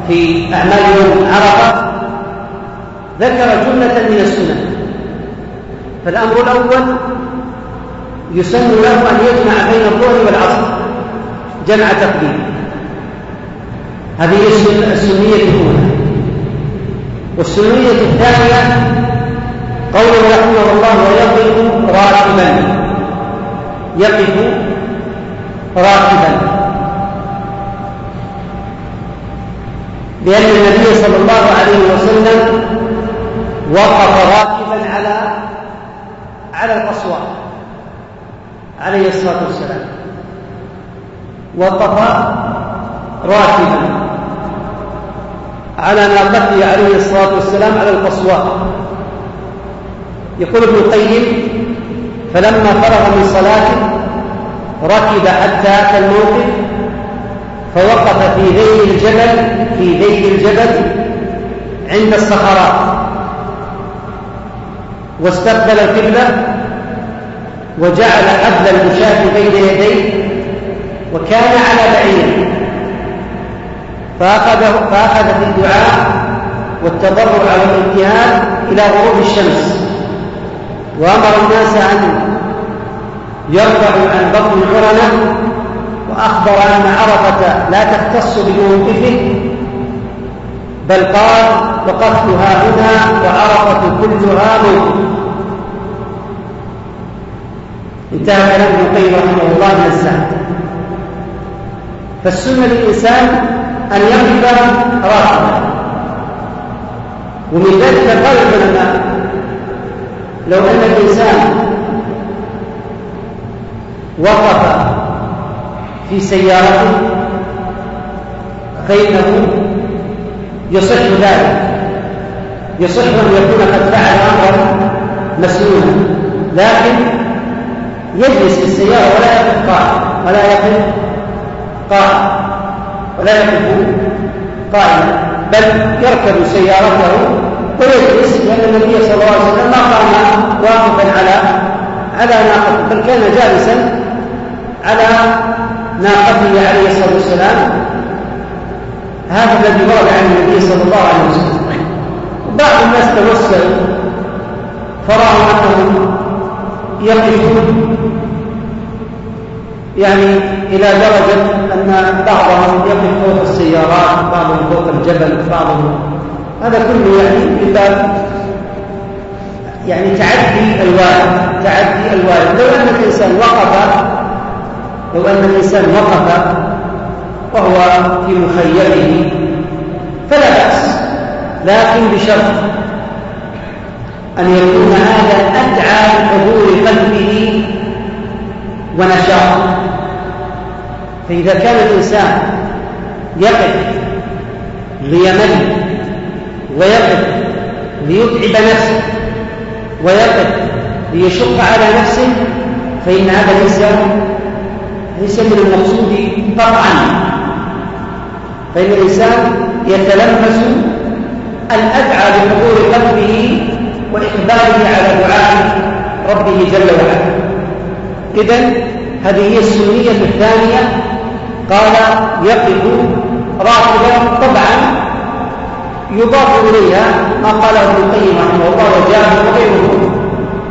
في أعمال يوم عرفة ذكر جملة من السنن فالأمر الأول يسن له أن يجمع بين الظهر والعصر جمع تقديم. هذه السنية الأولى. والسنية الثانية قوله رحمه الله ويقف راكبا يقف راكبا. لأن النبي صلى الله عليه وسلم وقف راكبا على على القصوى عليه الصلاة والسلام. وقف راكبا على ناقته عليه الصلاة والسلام على القصوى يقول ابن القيم فلما فرغ من صلاته ركب حتى أتى الموقف فوقف في ذيل الجبل في ذيل الجبل عند الصخرات. واستقبل القبلة وجعل حبل المشاة بين يديه وكان على بعير. فأخذ, فأخذ في الدعاء والتضرع والابتهال إلى غروب الشمس. وأمر الناس أن يرفعوا عن بطن العرنة وأخبر أن عرفة لا تختص بموقفه بل قال وقفتها هنا وعرفة كلها موقف انتهى كلام ابن القيم رحمه الله من الساعة فالسنة للإنسان أن يقف راكبا ومن ذلك قال العلماء لو أن الإنسان وقف في سيارته فإنه يصح ذلك. يصح أن يكون قد فعل أمرا مسنونا لكن يجلس في السيارة ولا يقف قائما ولا يقف قائما ولا يقف قائما بل يركب سيارته ويجلس لأن النبي صلى الله عليه وسلم ما قام واقفا على على ناقته بل كان جالسا على ناقته عليه الصلاة والسلام. هذا الذي ورد عن النبي صلى الله عليه وسلم. بعض الناس توسلوا فرأوا أنهم يقفون. يعني إلى درجة أن بعضهم يقف فوق السيارات بعضهم فوق الجبل بعضهم هذا كله يعني من باب يعني تعدي الوالد تعدي الوالد لو أن الإنسان وقف لو أن الإنسان وقف وهو في مخيله فلا بأس. لكن بشرط أن يكون هذا أدعى لحضور قلبه ونشاط فإذا كان الإنسان يقف ليمل ويقف ليتعب نفسه ويقف ليشق على نفسه فإن هذا ليس ليس من المقصود قطعا فإن الإنسان يتلمس الأدعى بحضور قلبه وإقباله على دعاء ربه جل وعلا. إذا هذه هي السنية الثانية. قال يقف راكبا طبعا يضاف إليها ما قاله ابن القيم رحمه الله وجاء وغيره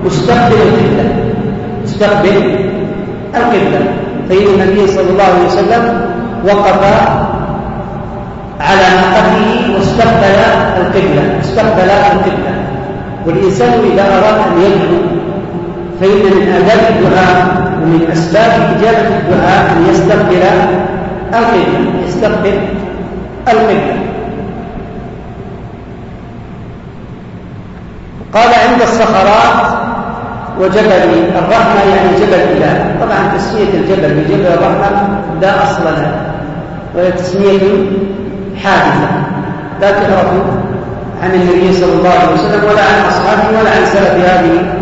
مستقبل القبلة. مستقبل القبلة. فإن النبي صلى الله عليه وسلم وقف على ناقته واستقبل القبلة. استقبل القبلة. والإنسان إذا أراد أن يدعو فإن من آداب الدعاء ومن أسباب إجابة الدعاء أن يستقبل القبلة. يستقبل القبلة. قال عند الصخرات وجبل الرحمة يعني جبل الله طبعا تسمية الجبل بجبل الرحمة لا أصل لها وهي تسمية حادثة. لا تعرف عن النبي صلى الله عليه وسلم ولا عن أصحابه ولا عن سلف هذه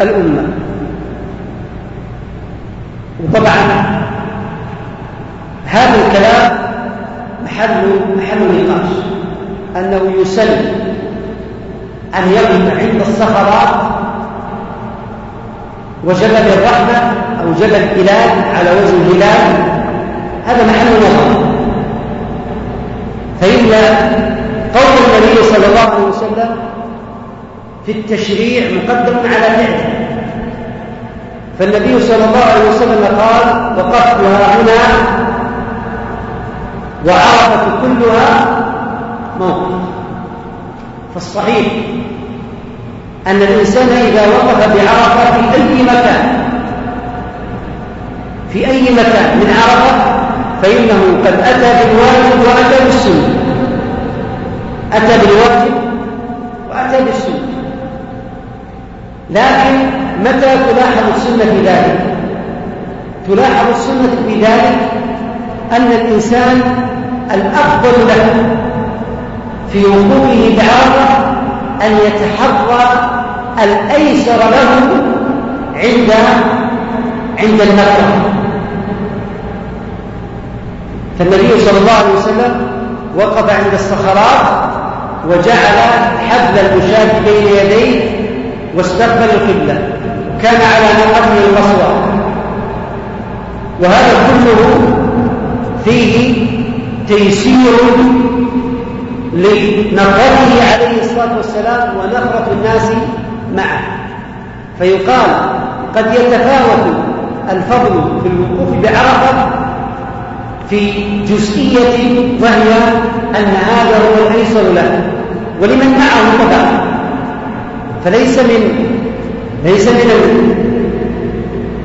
الأمة. وطبعا هذا الكلام محل محل نقاش أنه يسلم أن يقف عند الصخرات وجبل الرحمة أو جبل هلال على وجه الهلال. هذا محل نظر. فإن قول النبي صلى الله عليه وسلم في التشريع مقدم على فعله. فالنبي صلى الله عليه وسلم قال وقفتها هنا وعرفة كلها موقف. فالصحيح أن الإنسان إذا وقف بعرفة في أي مكان في أي مكان من عرفة فإنه قد أتى بالواجب وأتى بالسنة. أتى بالواجب وأتى بالسنة. لكن متى تلاحظ السنة في ذلك؟ تلاحظ السنة في ذلك أن الإنسان الأفضل له في وقوفه بعرفة أن يتحرى الأيسر له عند عند المكره فالنبي صلى الله عليه وسلم وقف عند الصخرات وجعل حبل المشاة بين يديه واستقبل القبلة. كان على نقبه القصوى وهذا كله فيه تيسير لنقرته عليه الصلاة والسلام ونقرة الناس معه. فيقال قد يتفاوت الفضل في الوقوف بعرفة في جزئية وهي أن هذا هو الأيسر له ولمن معه طبعا فليس من ليس من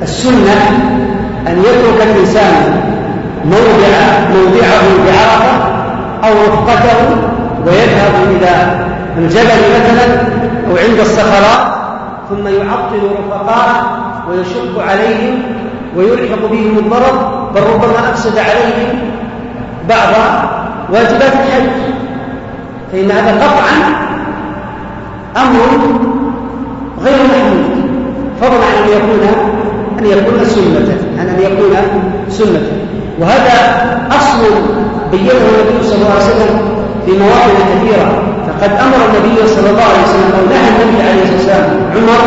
السنة أن يترك الإنسان موضع موضعه بعرفة أو رفقته ويذهب إلى الجبل مثلا أو عند الصخرات ثم يعطل رفقاء ويشق عليهم ويلحق بهم الضرر بل ربما أفسد عليهم بعض واجبات الحج. فإن هذا قطعا أمر غير محمود. فضلا عن أن يكون أن يكون سنة عن أن يكون سنة. وهذا أصل بينه النبي صلى الله عليه وسلم في مواطن كثيرة. فقد أمر النبي صلى الله عليه وسلم أو نهى النبي عليه الصلاة والسلام عمر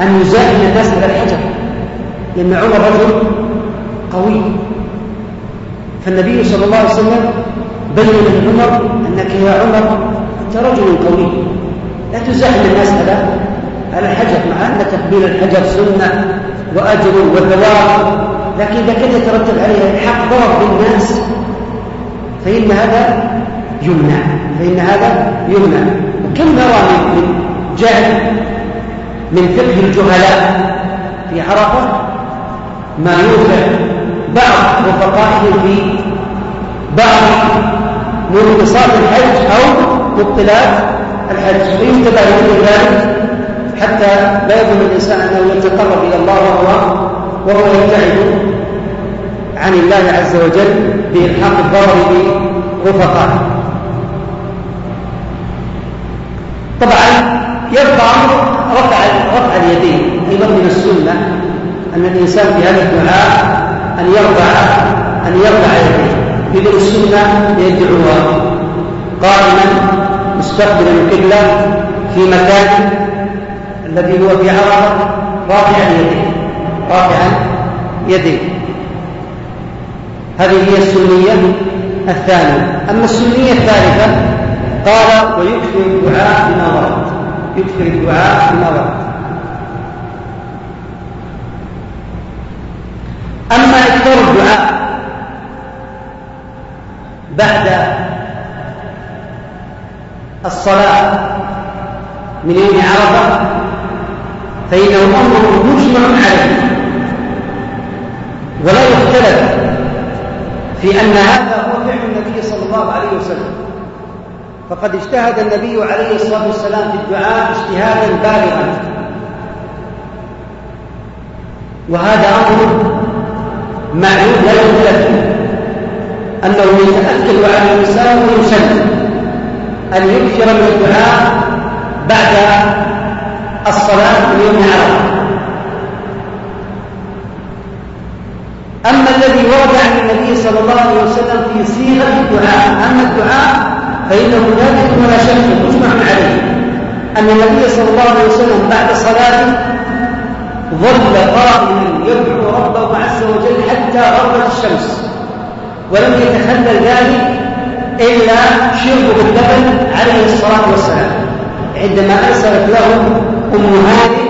أن يزاحم الناس على الحجر لأن عمر رجل قوي. فالنبي صلى الله عليه وسلم بين لعمر أنك يا عمر أنت رجل قوي. لا تزاحم الناس على على الحجر مع أن تقبيل الحجر سنة وأجر وثواب لكن إذا كان يترتب عليه حق ضرر بالناس فإن هذا يمنع. فإن هذا يمنع. وكم نرى من جهل من فقه الجهلاء في عرفة ما يوقع بعض رفقائه في بعض منقصات الحج أو مبطلات الحج. وينتبه لكل ذلك حتى لا يظن الإنسان أنه يتقرب إلى الله وهو وهو يبتعد عن الله عز وجل بإلحاق الضرر برفقائه. طبعا يبقى رفع رفع اليدين أيضا من السنة أن الإنسان في هذا الدعاء أن يرفع أن يرفع يديه. اذا السنة يدعوها قائما مستقبلا القبله في مكان الذي هو في عرفه رافعا يديه رافعا يديه هذه هي السنية الثانية. أما السنية الثالثة قال ويكثر الدعاء بما ورد. يكثر الدعاء بما ورد. أما إكثار الدعاء بعد الصلاة من يوم عرفة فإنه أمر مجمع عليه. ولا يختلف في أن هذا هو فعل النبي صلى الله عليه وسلم. فقد اجتهد النبي عليه الصلاة والسلام في الدعاء اجتهادا بالغا. وهذا أمر معلوم لا يختلف أنه يتأكد على الإنسان ويسن أن يكثر من الدعاء بعد الصلاة من يوم عرفة أما الذي ورد عن النبي صلى الله عليه وسلم في صيغة الدعاء أما الدعاء فإنه لا ولا شك مجمع النبي صلى الله عليه وسلم بعد صلاته ظل قائما يدعو ربه عز وجل حتى غربت الشمس ولم يتخلل ذلك إلا شرب اللبن عليه الصلاة والسلام. عندما أرسلت له أم هانئ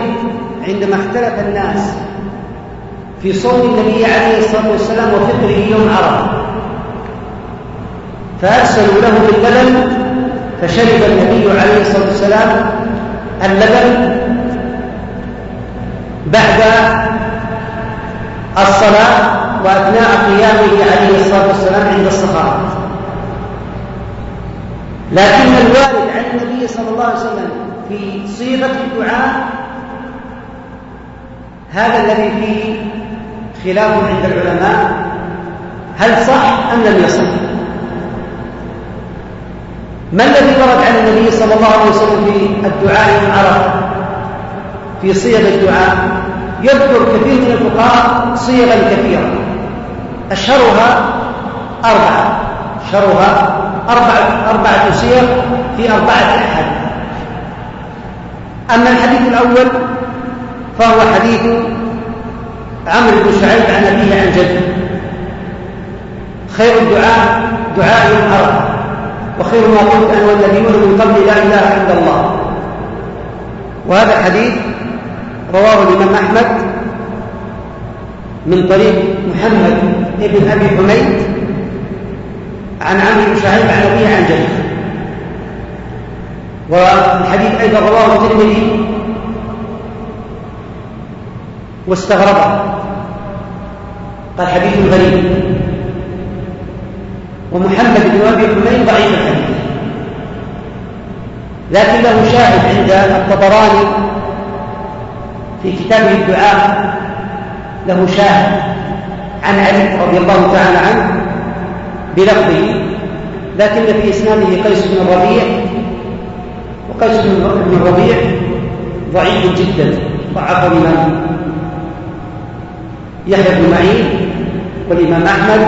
عندما اختلف الناس في صوم النبي عليه الصلاة والسلام وفطره يوم عرفة. فأرسلوا له باللبن فشرب النبي عليه الصلاة والسلام اللبن بعد الصلاة وأثناء قيامه عليه الصلاة والسلام عند الصخرة. لكن الوارد عن النبي صلى الله عليه وسلم في صيغة الدعاء هذا الذي فيه خلاف عند العلماء هل صح أم لم يصح؟ ما الذي ورد عن النبي صلى الله عليه وسلم في الدعاء يوم عرفه في صيغ الدعاء. يذكر كثير من الفقهاء صيغا كثيرة. أشهرها أربعة. أشهرها أربعة أربعة صيغ في أربعة أحاديث. أما الحديث الأول فهو حديث عمرو بن شعيب عن أبيه عن جده. خير الدعاء دعاء يوم عرفة وخير ما قلت أنا والنبيون من قبل لا إله إلا الله. وهذا الحديث رواه الإمام أحمد من طريق محمد بن أبي حميد عن عمرو بن شعيب عن أبيه عن جده. والحديث أيضا رواه الترمذي واستغربه. قال حديث غريب. ومحمد بن ابي حميد ضعيف الحديث. لكن له شاهد عند الطبراني في كتابه الدعاء له شاهد عن علي رضي الله تعالى عنه بلفظه لكن في إسناده قيس بن الربيع وقيس بن الربيع ضعيف جدا ضعف الإمام يحيى بن معين والإمام أحمد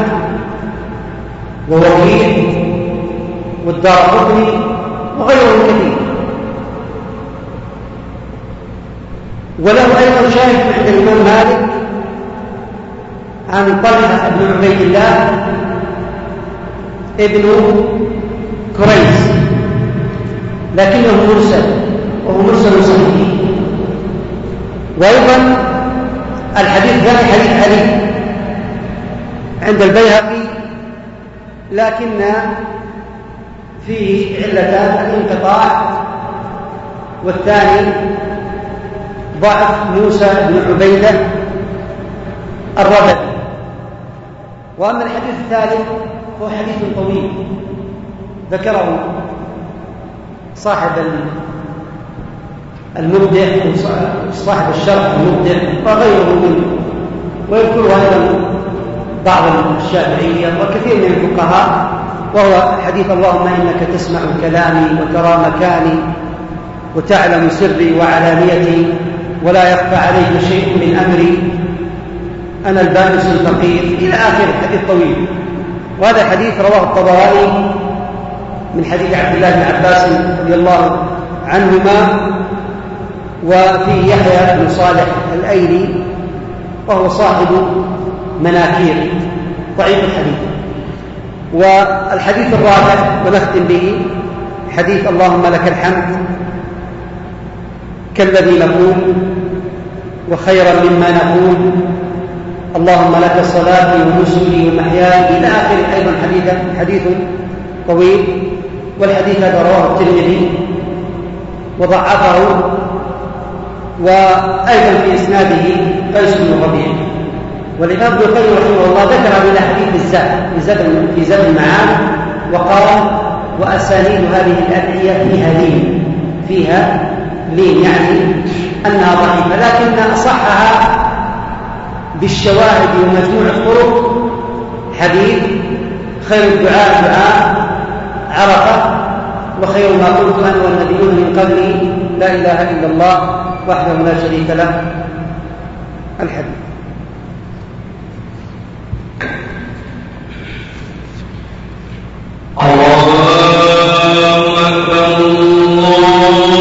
ووكيع والدار قطني وغيرهم كثير. وله أيضا شاهد عند الإمام مالك عن طلحة بن عبيد الله ابن كريس لكنه مرسل وهو مرسل صحيح. وأيضا الحديث الثاني حديث علي عند البيهقي لكن فيه علتان الانقطاع. والثاني ضعف موسى بن عبيدة الربدي. وأما الحديث الثالث فهو حديث طويل. ذكره صاحب المبدع صاحب الشرح المبدع وغيره منه ويذكر أيضا بعض الشافعية وكثير من الفقهاء وهو حديث اللهم إنك تسمع كلامي وترى مكاني وتعلم سري وعلانيتي ولا يخفى عليك شيء من أمري. أنا البائس الفقير. إلى آخر الحديث طويل. وهذا حديث رواه الطبراني من حديث عبد الله بن عباس رضي الله عنهما وفيه يحيى بن صالح الأيلي وهو صاحب مناكير. ضعيف الحديث. والحديث الرابع ونختم به حديث اللهم لك الحمد كالذي نقول وخيرا مما نقول اللهم لك صلاتي ونسكي ومحياي. إلى اخر أيضا حديث حديث طويل والحديث هذا رواه الترمذي وضعفه وأيضا في إسناده قيس بن والإمام ابن القيم رحمه الله ذكر من حديث الزاد في زاد في زاد المعاد وقال وأسانيد هذه الأدعية فيها لين. فيها لين يعني أنها ضعيفة لكن أصحها بالشواهد ومجموع الطرق حديث خير الدعاء دعاء عرفة وخير ما قلت أنا والنبيون من قبلي لا إله إلا الله وحده لا شريك له. الحديث. الله أكبر الله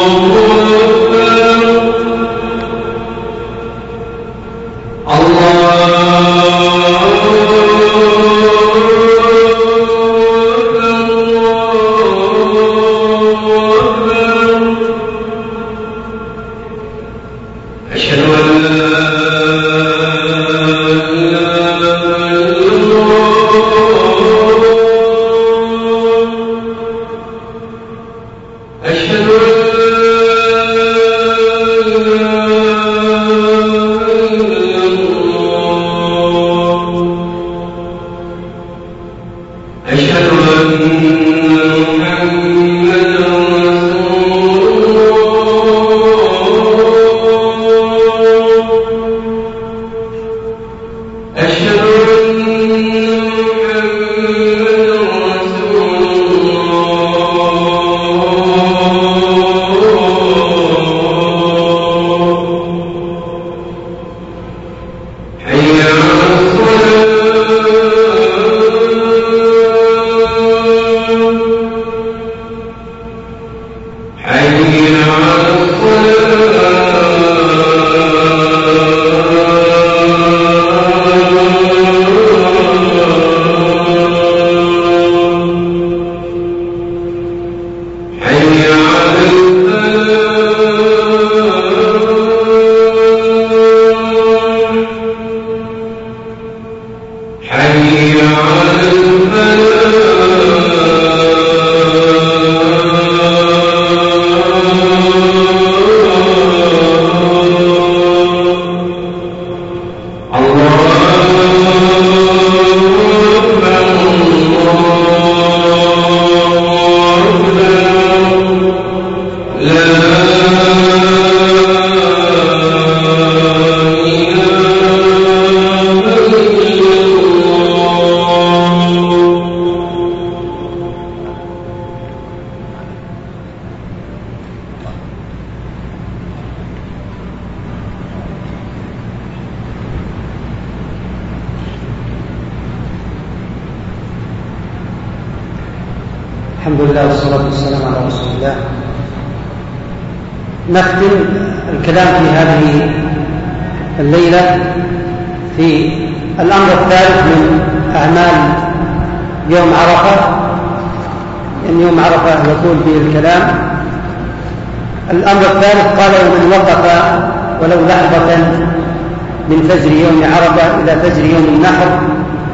فجر يوم النحر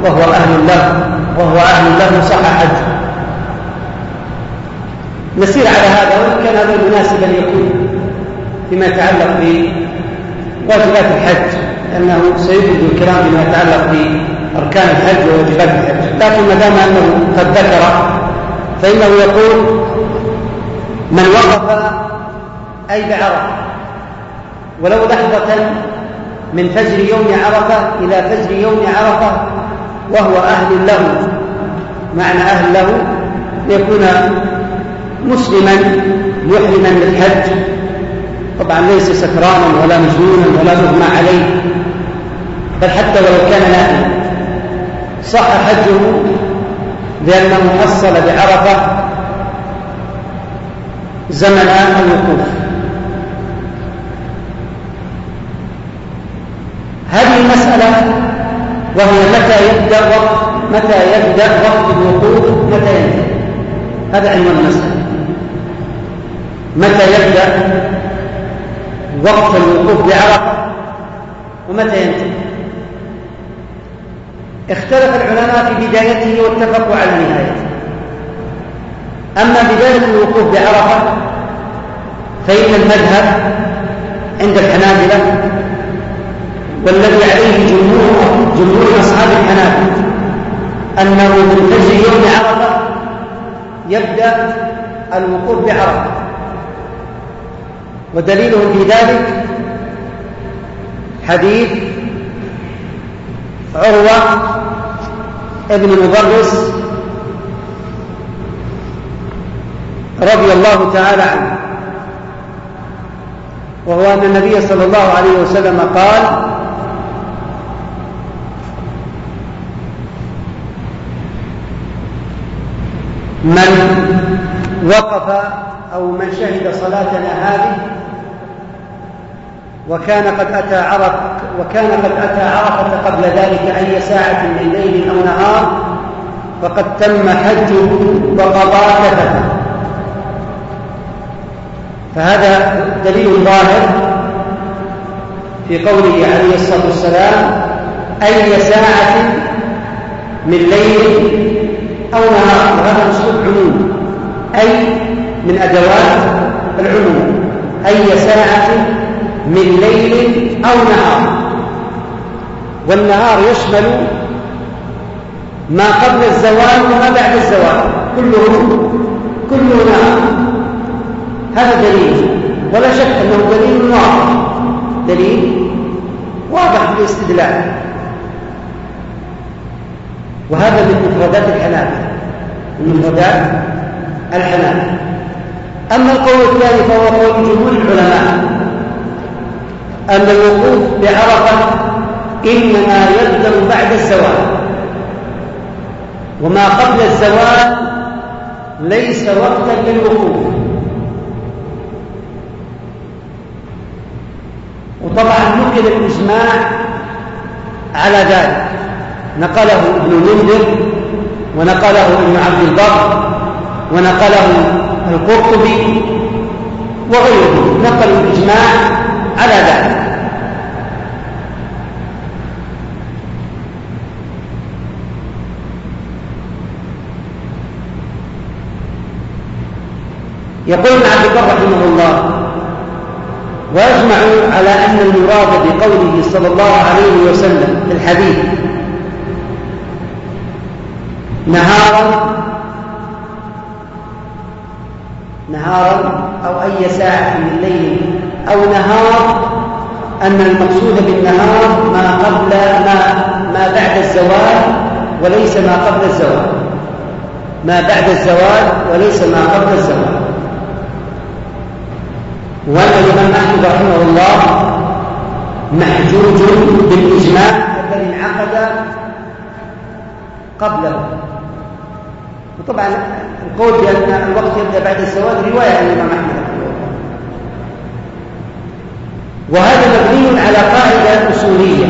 وهو أهل له وهو أهل له صح حج نسير على هذا وإن كان هذا مناسبا يكون فيما يتعلق بواجبات الحج لأنه سيجد الكلام فيما يتعلق بأركان الحج وواجبات الحج. لكن ما دام أنه قد ذكر فإنه يقول من وقف أي بعرفة ولو لحظة من فجر يوم عرفة إلى فجر يوم عرفة وهو أهل له. معنى أهل له ليكون مسلما محرما للحج طبعا ليس سكرانا ولا مجنونا ولا مغمى عليه. بل حتى ولو كان نائما. صح حجه لأنه حصل بعرفة زمن الوقوف. هذه المسألة وهي متى يبدأ وقت متى يبدأ وقت الوقوف؟ متى ينتهي هذا عنوان المسألة. متى يبدأ وقت الوقوف بعرفة؟ ومتى ينتهي؟ اختلف العلماء في بدايته واتفقوا على نهايته أما بداية الوقوف بعرفة فإن المذهب عند الحنابلة والذي عليه جمهور جمهور أصحاب الحنابلة. أنه من فجر يوم عرفة يبدأ الوقوف بعرفة. ودليله في ذلك حديث عروة ابن مبرس رضي الله تعالى عنه. وهو أن النبي صلى الله عليه وسلم قال من وقف أو من شهد صلاتنا هذه وكان قد أتى عرف وكان قد أتى عرفة قبل ذلك أي ساعة من ليل أو نهار فقد تم حجه وقضى كفته فهذا دليل ظاهر في قوله عليه الصلاة والسلام أي ساعة من ليل أو نهار وهذا أسلوب عموم أي من أدوات العموم. أي ساعة من ليل أو نهار. والنهار يشمل ما قبل الزوال وما بعد الزوال. كله كله نهار. هذا دليل. ولا شك أنه دليل واضح. دليل واضح في الاستدلال وهذا من مفردات الحنابلة من مفردات الحنابلة أما القول الثاني فهو قول جمهور العلماء أن الوقوف بعرفة إنما يبدأ بعد الزوال. وما قبل الزوال ليس وقتا للوقوف. وطبعا نقل الإجماع على ذلك. نقله ابن المنذر ونقله ابن عبد البر ونقله القرطبي وغيره. نقلوا الإجماع على ذلك. يقول ابن عبد البر رحمه الله ويجمع على أن المراد بقوله صلى الله عليه وسلم في الحديث نهارا نهارا أو أي ساعة من الليل أو نهار أن المقصود بالنهار ما قبل ما ما بعد الزوال وليس ما قبل الزوال. ما بعد الزوال وليس ما قبل الزوال. وأن الإمام أحمد رحمه الله محجوج بالإجماع الذي انعقد قبله. وطبعا القول بأن الوقت يبدأ بعد الزواج رواية عن الإمام أحمد. وهذا مبني على قاعدة أصولية.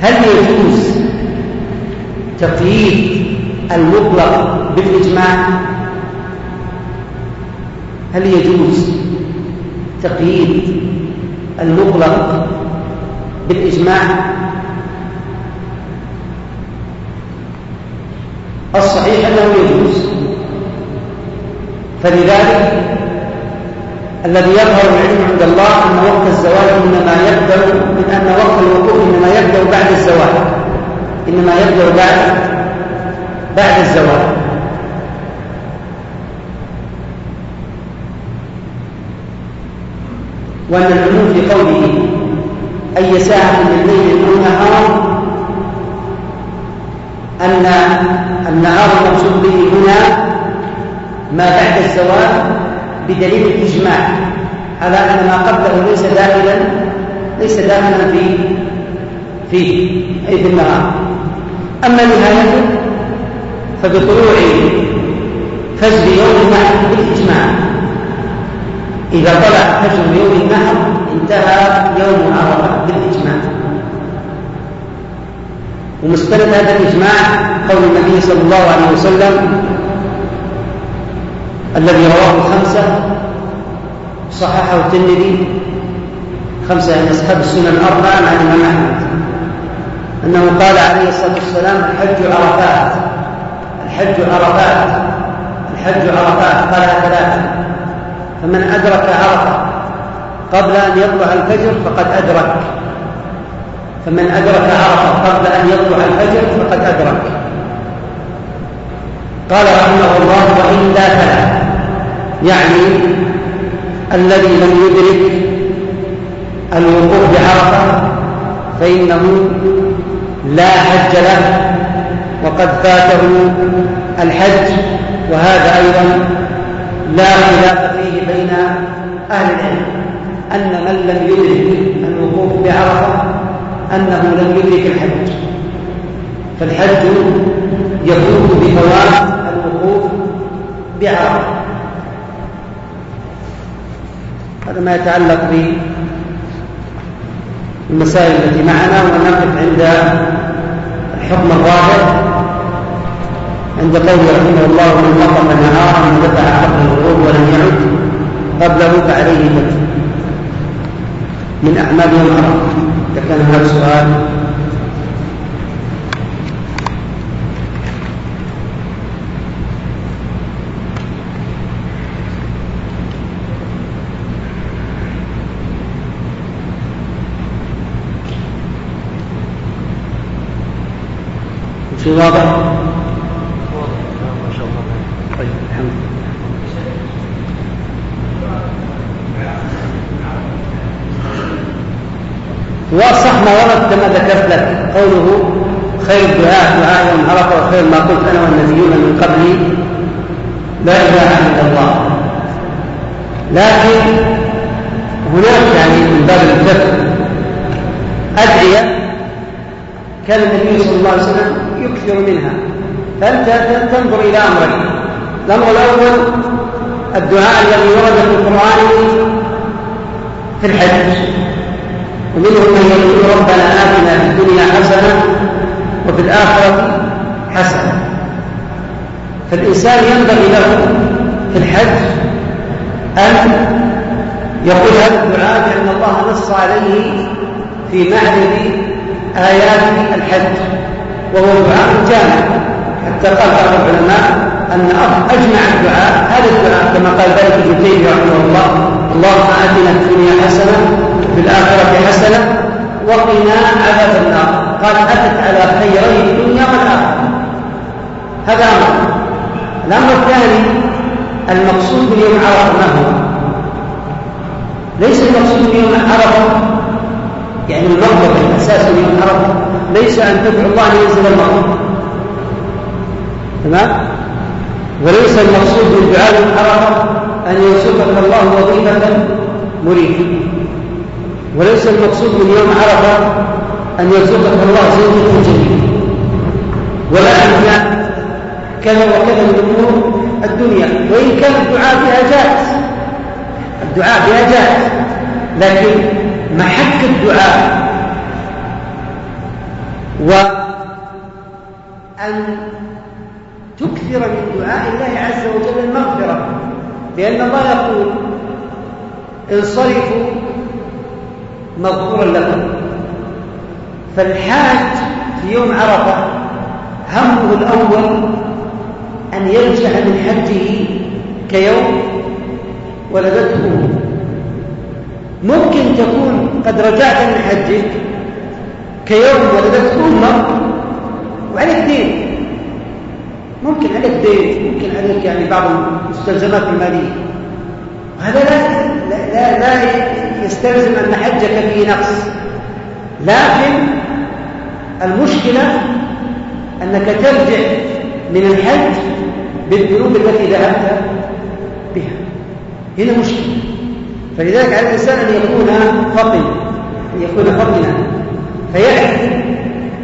هل يجوز تقييد المطلق بالإجماع؟ هل يجوز تقييد المطلق بالإجماع؟ الصحيح أنه يجوز. فلذلك الذي يظهر العلم عند الله أن وقت الزواج إنما يبدأ من أن وقت الوقوف إنما يبدأ بعد الزواج. إنما يبدأ بعد بعد الزواج. وأن العموم في قوله أي ساعة من الليل أو نهار أن النهار المقصود به هنا ما بعد الزواج بدليل الإجماع. على أن ما قبله ليس داخلا ليس داخلا في فيه أي في النهار. أما نهايته فبطلوع فجر يوم النحر بالإجماع. إذا طلع فجر يوم النحر انتهى يوم عرفة بالإجماع. ومستند هذا الإجماع قول النبي صلى الله عليه وسلم الذي رواه الخمسة صححه الترمذي خمسة من أصحاب السنن الأربعة عن الإمام أحمد أنه قال عليه الصلاة والسلام الحج عرفات الحج عرفات الحج عرفات قالها ثلاثة فمن أدرك عرفة قبل أن يطلع الفجر فقد أدرك. فمن أدرك عرفة قبل أن يطلع الفجر فقد أدرك. قال رحمه الله وإلا فلا. يعني الذي لم يدرك الوقوف بعرفة فإنه لا حج له وقد فاته الحج وهذا أيضا لا خلاف فيه بين أهل العلم أن من لم يدرك الوقوف بعرفة أنه لم يدرك الحج. فالحج يفوت بفوات الوقوف بعرفة. هذا ما يتعلق بالمسائل التي معنا ونقف عند الحكم الرابع عند قوله رحمه الله من وقف نهارا دفع قبل الغروب ولم يعد قبله فعليه من أعمال يوم عرفة إذا كان هذا السؤال في واضح؟ ما شاء الله طيب الحمد لله واصح ما ورد كما ذكرت لك قوله خير الدعاء دعاء يوم عرفة وخير ما قلت أنا والنبيون من قبلي لا إله إلا الله. لكن هناك يعني من باب الفقه أدعية كان النبي صلى الله عليه وسلم يكثر منها. فأنت تنظر إلى أمرين الأمر الأول الدعاء الذي ورد في القرآن في الحج. ومنهم من يقول ربنا آتنا في الدنيا حسنة وفي الآخرة حسنة. فالإنسان ينبغي له في الحج أن يقول هذا الدعاء لأن الله نص عليه في معرض آيات الحج وهو دعاء جامع. حتى قال بعض العلماء أن أجمع الدعاء هذا الدعاء كما قال ذلك ابن تيمية رحمه الله اللهم آتنا في الدنيا حسنة وفي الآخرة حسنة وقنا عذاب النار. قال أتت على خيري الدنيا والآخرة. هذا أمر الأمر الثاني المقصود بيوم عرفة. ما هو؟ ليس المقصود بيوم عرفة يعني المغضب الأساس يوم عرفة. ليس أن تدعو الله أن ينزل المغضب تمام؟ وليس المقصود بالدعاء يوم عرفة أن يرزقك الله وظيفة مريحة وليس المقصود من يوم عرفة أن يرزقك الله زوجة جميلة ولا أن كذا وكذا من أمور الدنيا. وإن كان الدعاء بها جائز. الدعاء بها جائز. لكن محك الدعاء وأن تكثر من دعاء الله عز وجل المغفرة. لأن الله يقول انصرفوا مغفورا لكم فالحاج في يوم عرفة همه الأول أن يرجع من حجه كيوم ولدته. ممكن تكون قد رجعت من حجك كيوم ولدته أمك وعليك دين ممكن عليك دين ممكن عليك يعني بعض المستلزمات المالية. هذا لا, لا, لا يستلزم أن حجك فيه نقص. لكن المشكلة أنك ترجع من الحج بالذنوب التي ذهبت بها. هنا مشكلة. فلذلك على الإنسان أن يكون فطن أن يكون فطنا فيعرف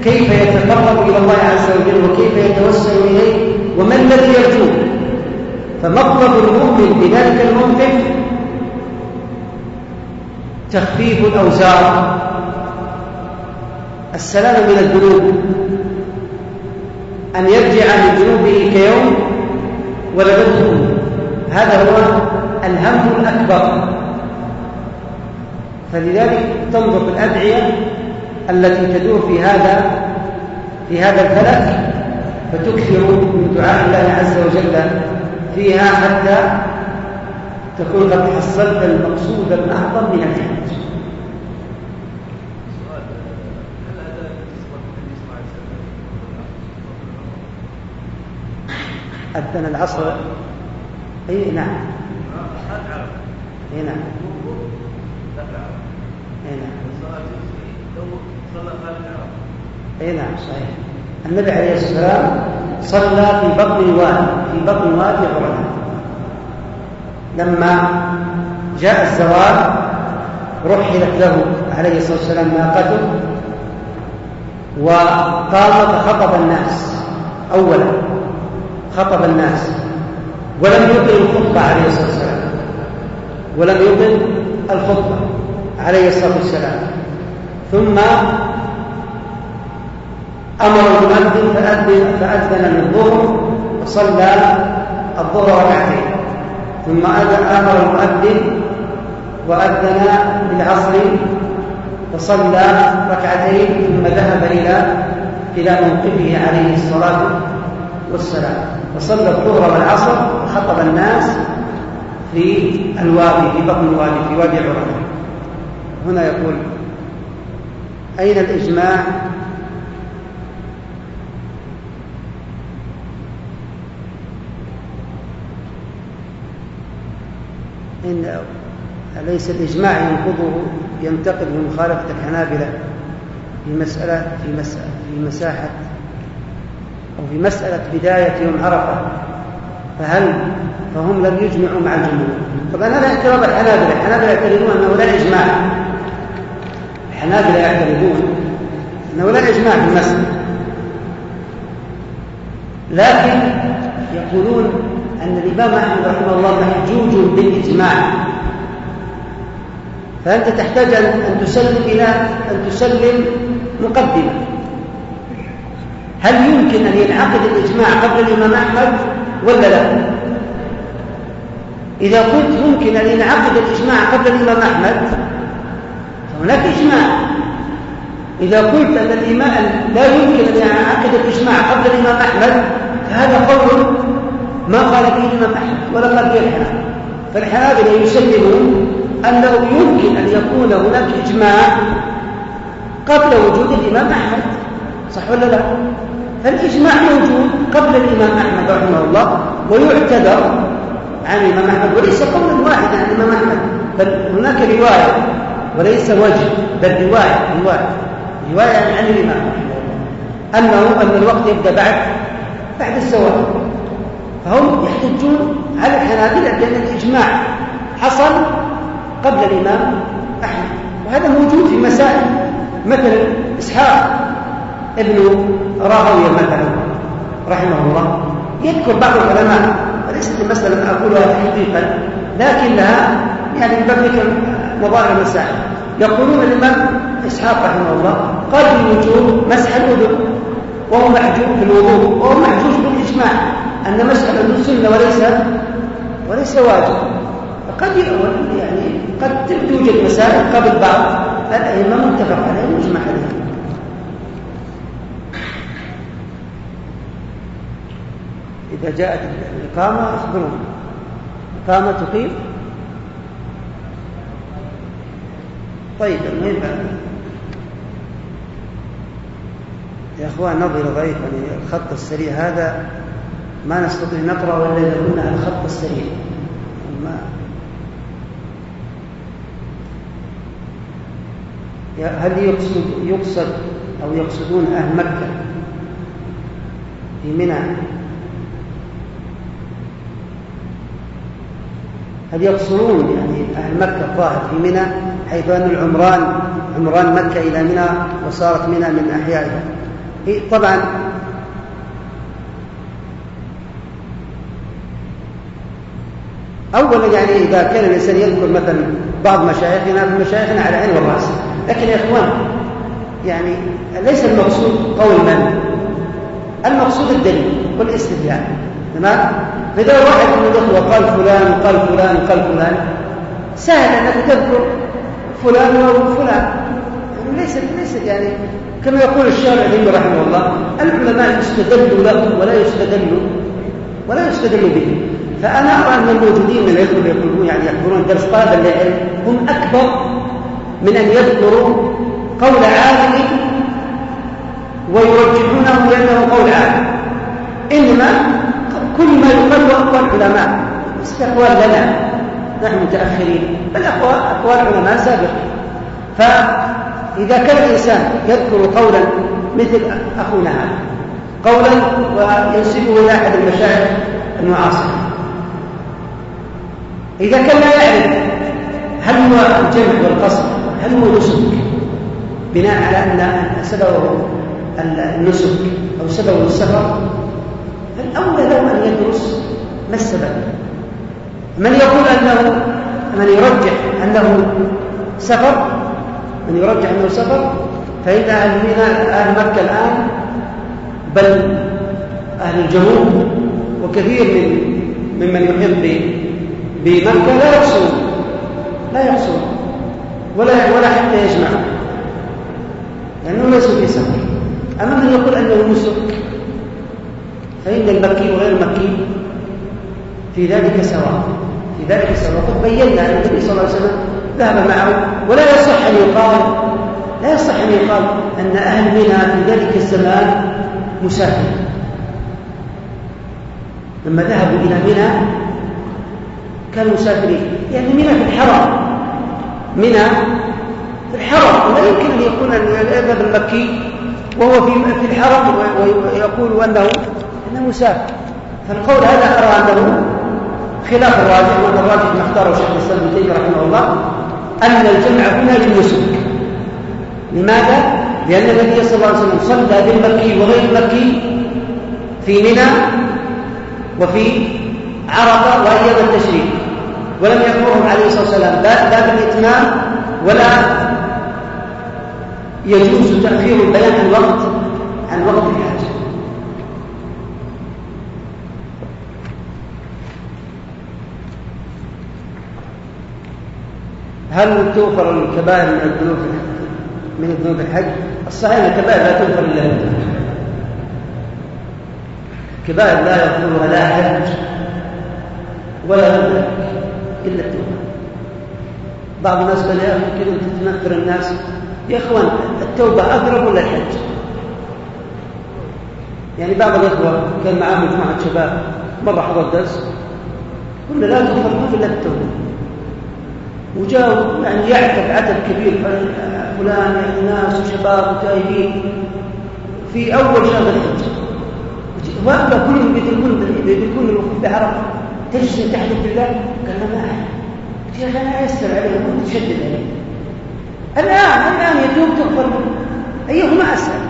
كيف يتقرب إلى الله عز وجل وكيف يتوسل إليه وما الذي يرجوه. فمطلب المؤمن بذلك الموقف تخفيف الأوزار السلام من الذنوب أن يرجع من ذنوبه كيوم ولدته هذا هو الهم الأكبر. فلذلك تنظر الأدعية التي تدور في هذا في هذا الفلك فتكثر من دعاء الله عز وجل فيها حتى تكون قد حصلت المقصود الأعظم من الحج. أذن العصر. أي نعم. أي نعم. أي نعم. أي نعم صحيح. النبي عليه الصلاة والسلام صلى في بطن وادي في بطن وادي عرفة لما جاء الزواج رحلت له عليه الصلاة والسلام ناقته وقام فخطب الناس. أولا خطب الناس. ولم يطل الخطبة عليه الصلاة والسلام. ولم يطل الخطبة عليه الصلاة والسلام. ثم أمر المؤذن فأذن فأذن للظهر وصلى الظهر ركعتين. ثم أمر المؤذن وأذن بالعصر وصلى ركعتين ثم ذهب إلى إلى موقفه عليه الصلاة والسلام. وصلى الظهر والعصر وخطب الناس في الوادي في بطن الوادي في وادي عرفة. هنا يقول أين الإجماع إن أليس الإجماع ينقضه ينتقد من مخالفة الحنابلة في مسألة في مسألة في مساحة أو في مسألة بداية يوم عرفة فهل فهم لم يجمعوا مع الجمهور. طبعا هذا اعتراض الحنابلة الحنابلة يعترضون أنه لا إجماع. الحنابلة يعترضون أنه لا إجماع في المسألة. لكن يقولون أن الإمام أحمد رحمه الله محجوج بالإجماع. فأنت تحتاج أن تسلم إلى أن تسلم مقدمة. هل يمكن أن ينعقد الإجماع قبل الإمام أحمد ولا لا؟ إذا قلت يمكن أن ينعقد الإجماع قبل الإمام أحمد فهناك إجماع. إذا قلت أن الإمام لا يمكن أن ينعقد الإجماع قبل الإمام أحمد فهذا قول ما قال فيه الإمام أحمد ولا قال فيه الحنابلة. فالحنابلة يسلمون أنه يمكن أن يكون هناك إجماع قبل وجود الإمام أحمد. صح ولا لا؟ فالإجماع موجود قبل الإمام أحمد رحمه الله ويعتذر عن الإمام أحمد وليس قولا واحدا عن الإمام أحمد. بل هناك رواية وليس وجه بل رواية رواية رواية عن الإمام الله أنه أن الوقت يبدأ بعد بعد الزواج فهم يحتجون على الحنابلة بأن الإجماع حصل قبل الإمام أحمد. وهذا موجود في مسائل مثل إسحاق ابن راهوية مثلا رحمه الله. يذكر بعض العلماء وليست المسألة أقولها تحقيقا لكنها يعني باب مظاهر المسائل يقولون الإمام إسحاق رحمه الله قال بوجوب مسح الوضوء وهو محجوب في الوضوء وهو محجوج بالإجماع. أن مسح الوضوء سنة وليس وليس واجب. فقد يعني قد توجد مسائل قبل بعض. الأئمة متفق عليها ومجمع عليها إذا جاءت الإقامة أخبرون إقامة تقيم. طيب المهم يا أخوان نظر ضعيف الخط السريع هذا. ما نستطيع نقرأ ولا إذا كنا على الخط السريع. ما هل يقصد يقصد أو يقصدون أهل مكة في منى؟ هل يقصرون يعني أهل مكة الظاهر في منى حيث أن العمران عمران مكة إلى منى وصارت منى من أحيائها؟ طبعا أولا يعني إذا كان الإنسان يذكر مثلا بعض مشايخنا فمشايخنا على عين والرأس لكن يا إخوان يعني ليس المقصود قول من؟ المقصود الدليل والاستدلال. تمام؟ فإذا واحد من الأخوة قال فلان وقال فلان وقال فلان سهل أنك تذكر فلان وفلان يعني ليس ليس يعني كما يقول الشارع العلمي رحمه الله العلماء يستدلوا له ولا يستدلوا ولا يستدلوا به. فأنا أرى أن الموجودين من العلم يقولون يعني يحضرون درس طالب العلم هم أكبر من أن يذكروا قول عالم ويرجحونه لأنه قول عالم. إنما كل ما يقال أقوال علماء. ليست أقوال لنا. نحن متأخرين. بل أقوال, علماء سابقين. فإذا كان الإنسان يذكر قولا مثل أخونا هذا قولا وينسبه إلى أحد المشايخ المعاصرين إذا كان لا يعرف هل هو الجمع والقصر هل هو نسك؟ بناء على أن سبب النسك أو سبب السفر فالأولى له أن يدرس ما السبب. من يقول أنه من يرجح أنه سفر من يرجح أنه سفر فإن أهل أهل مكة الآن بل أهل الجنوب وكثير من ممن يحب بمكة لا يقصرون لا يقصرون ولا ولا حتى يجمعوا لأنه ليسوا في سفر أما من يقول أنه نسك فإن المكي وغير المكي في ذلك سواء. في ذلك سواء. وقد بينا أن النبي صلى الله عليه وسلم ذهب معه ولا يصح أن يقال لا يصح أن يقال أن أهل منى في ذلك الزمان مسافر. لما ذهبوا إلى منى كانوا مسافرين. يعني منى في الحرم. منى في الحرم. ولا يمكن أن يكون الأذهب المكي وهو في الحرم ويقول أنه أنه مسافر. فالقول هذا أرى أنه خلاف الراجح وأن الراجح ما اختاره شيخ الإسلام ابن رحمه الله أن الجمع هنا للنسك لماذا؟ لأن النبي صلى الله عليه وسلم صلى بالمكي وغير المكي في منى وفي عرفة وأيام التشريق. ولم يأمرهم عليه الصلاة والسلام لا بالإتمام ولا يجوز تأخير البيان عن وقت عن وقت الحاجة هل توفر الكبائر من الذنوب من ذنوب الحج؟ الصحيح أن الكبائر لا تغفر إلا بالله. الكبائر لا يغفرها لا حج ولا ذنب الا التوبه. بعض الناس قال يا أخي كذا تنفر الناس يا إخوان التوبة أقرب ولا الحج؟ يعني بعض الإخوة كان معاه مجموعة شباب مرة حضر درس قلنا لا تغفر إلا التوبة وجاءوا يعني يعتب عدد كبير فلان يعني ناس وشباب وتائبين في أول شهر الحج وهؤلاء كلهم بيدركون الوقوف بعرفه تجلس تحلف بالله؟ قال له ما يا أخي أنا اسال عليهم كنت تشدد عليهم الان الآن يتوب تغفر أيهما اسهل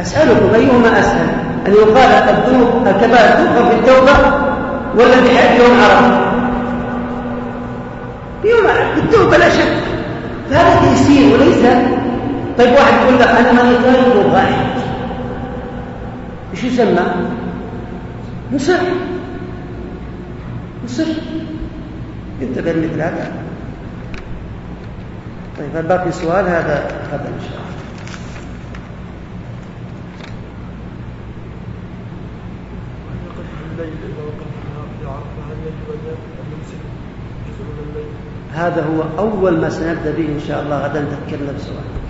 اسالكم أيهما اسهل أن يقال الذنوب الكبائر تغفر في التوبة ولا بحد يوم عرفة؟ يوم بالتوبة لا شك. فهذا تيسير وليس طيب واحد يقول لك أنا ماني تارك وغائب إيش يسمى؟ مصر مصر انتبه مثل هذا طيب هل باقي سؤال؟ هذا هذا إن شاء الله. هذا هو أول ما سنبدأ به إن شاء الله غدا تذكرنا بسرعة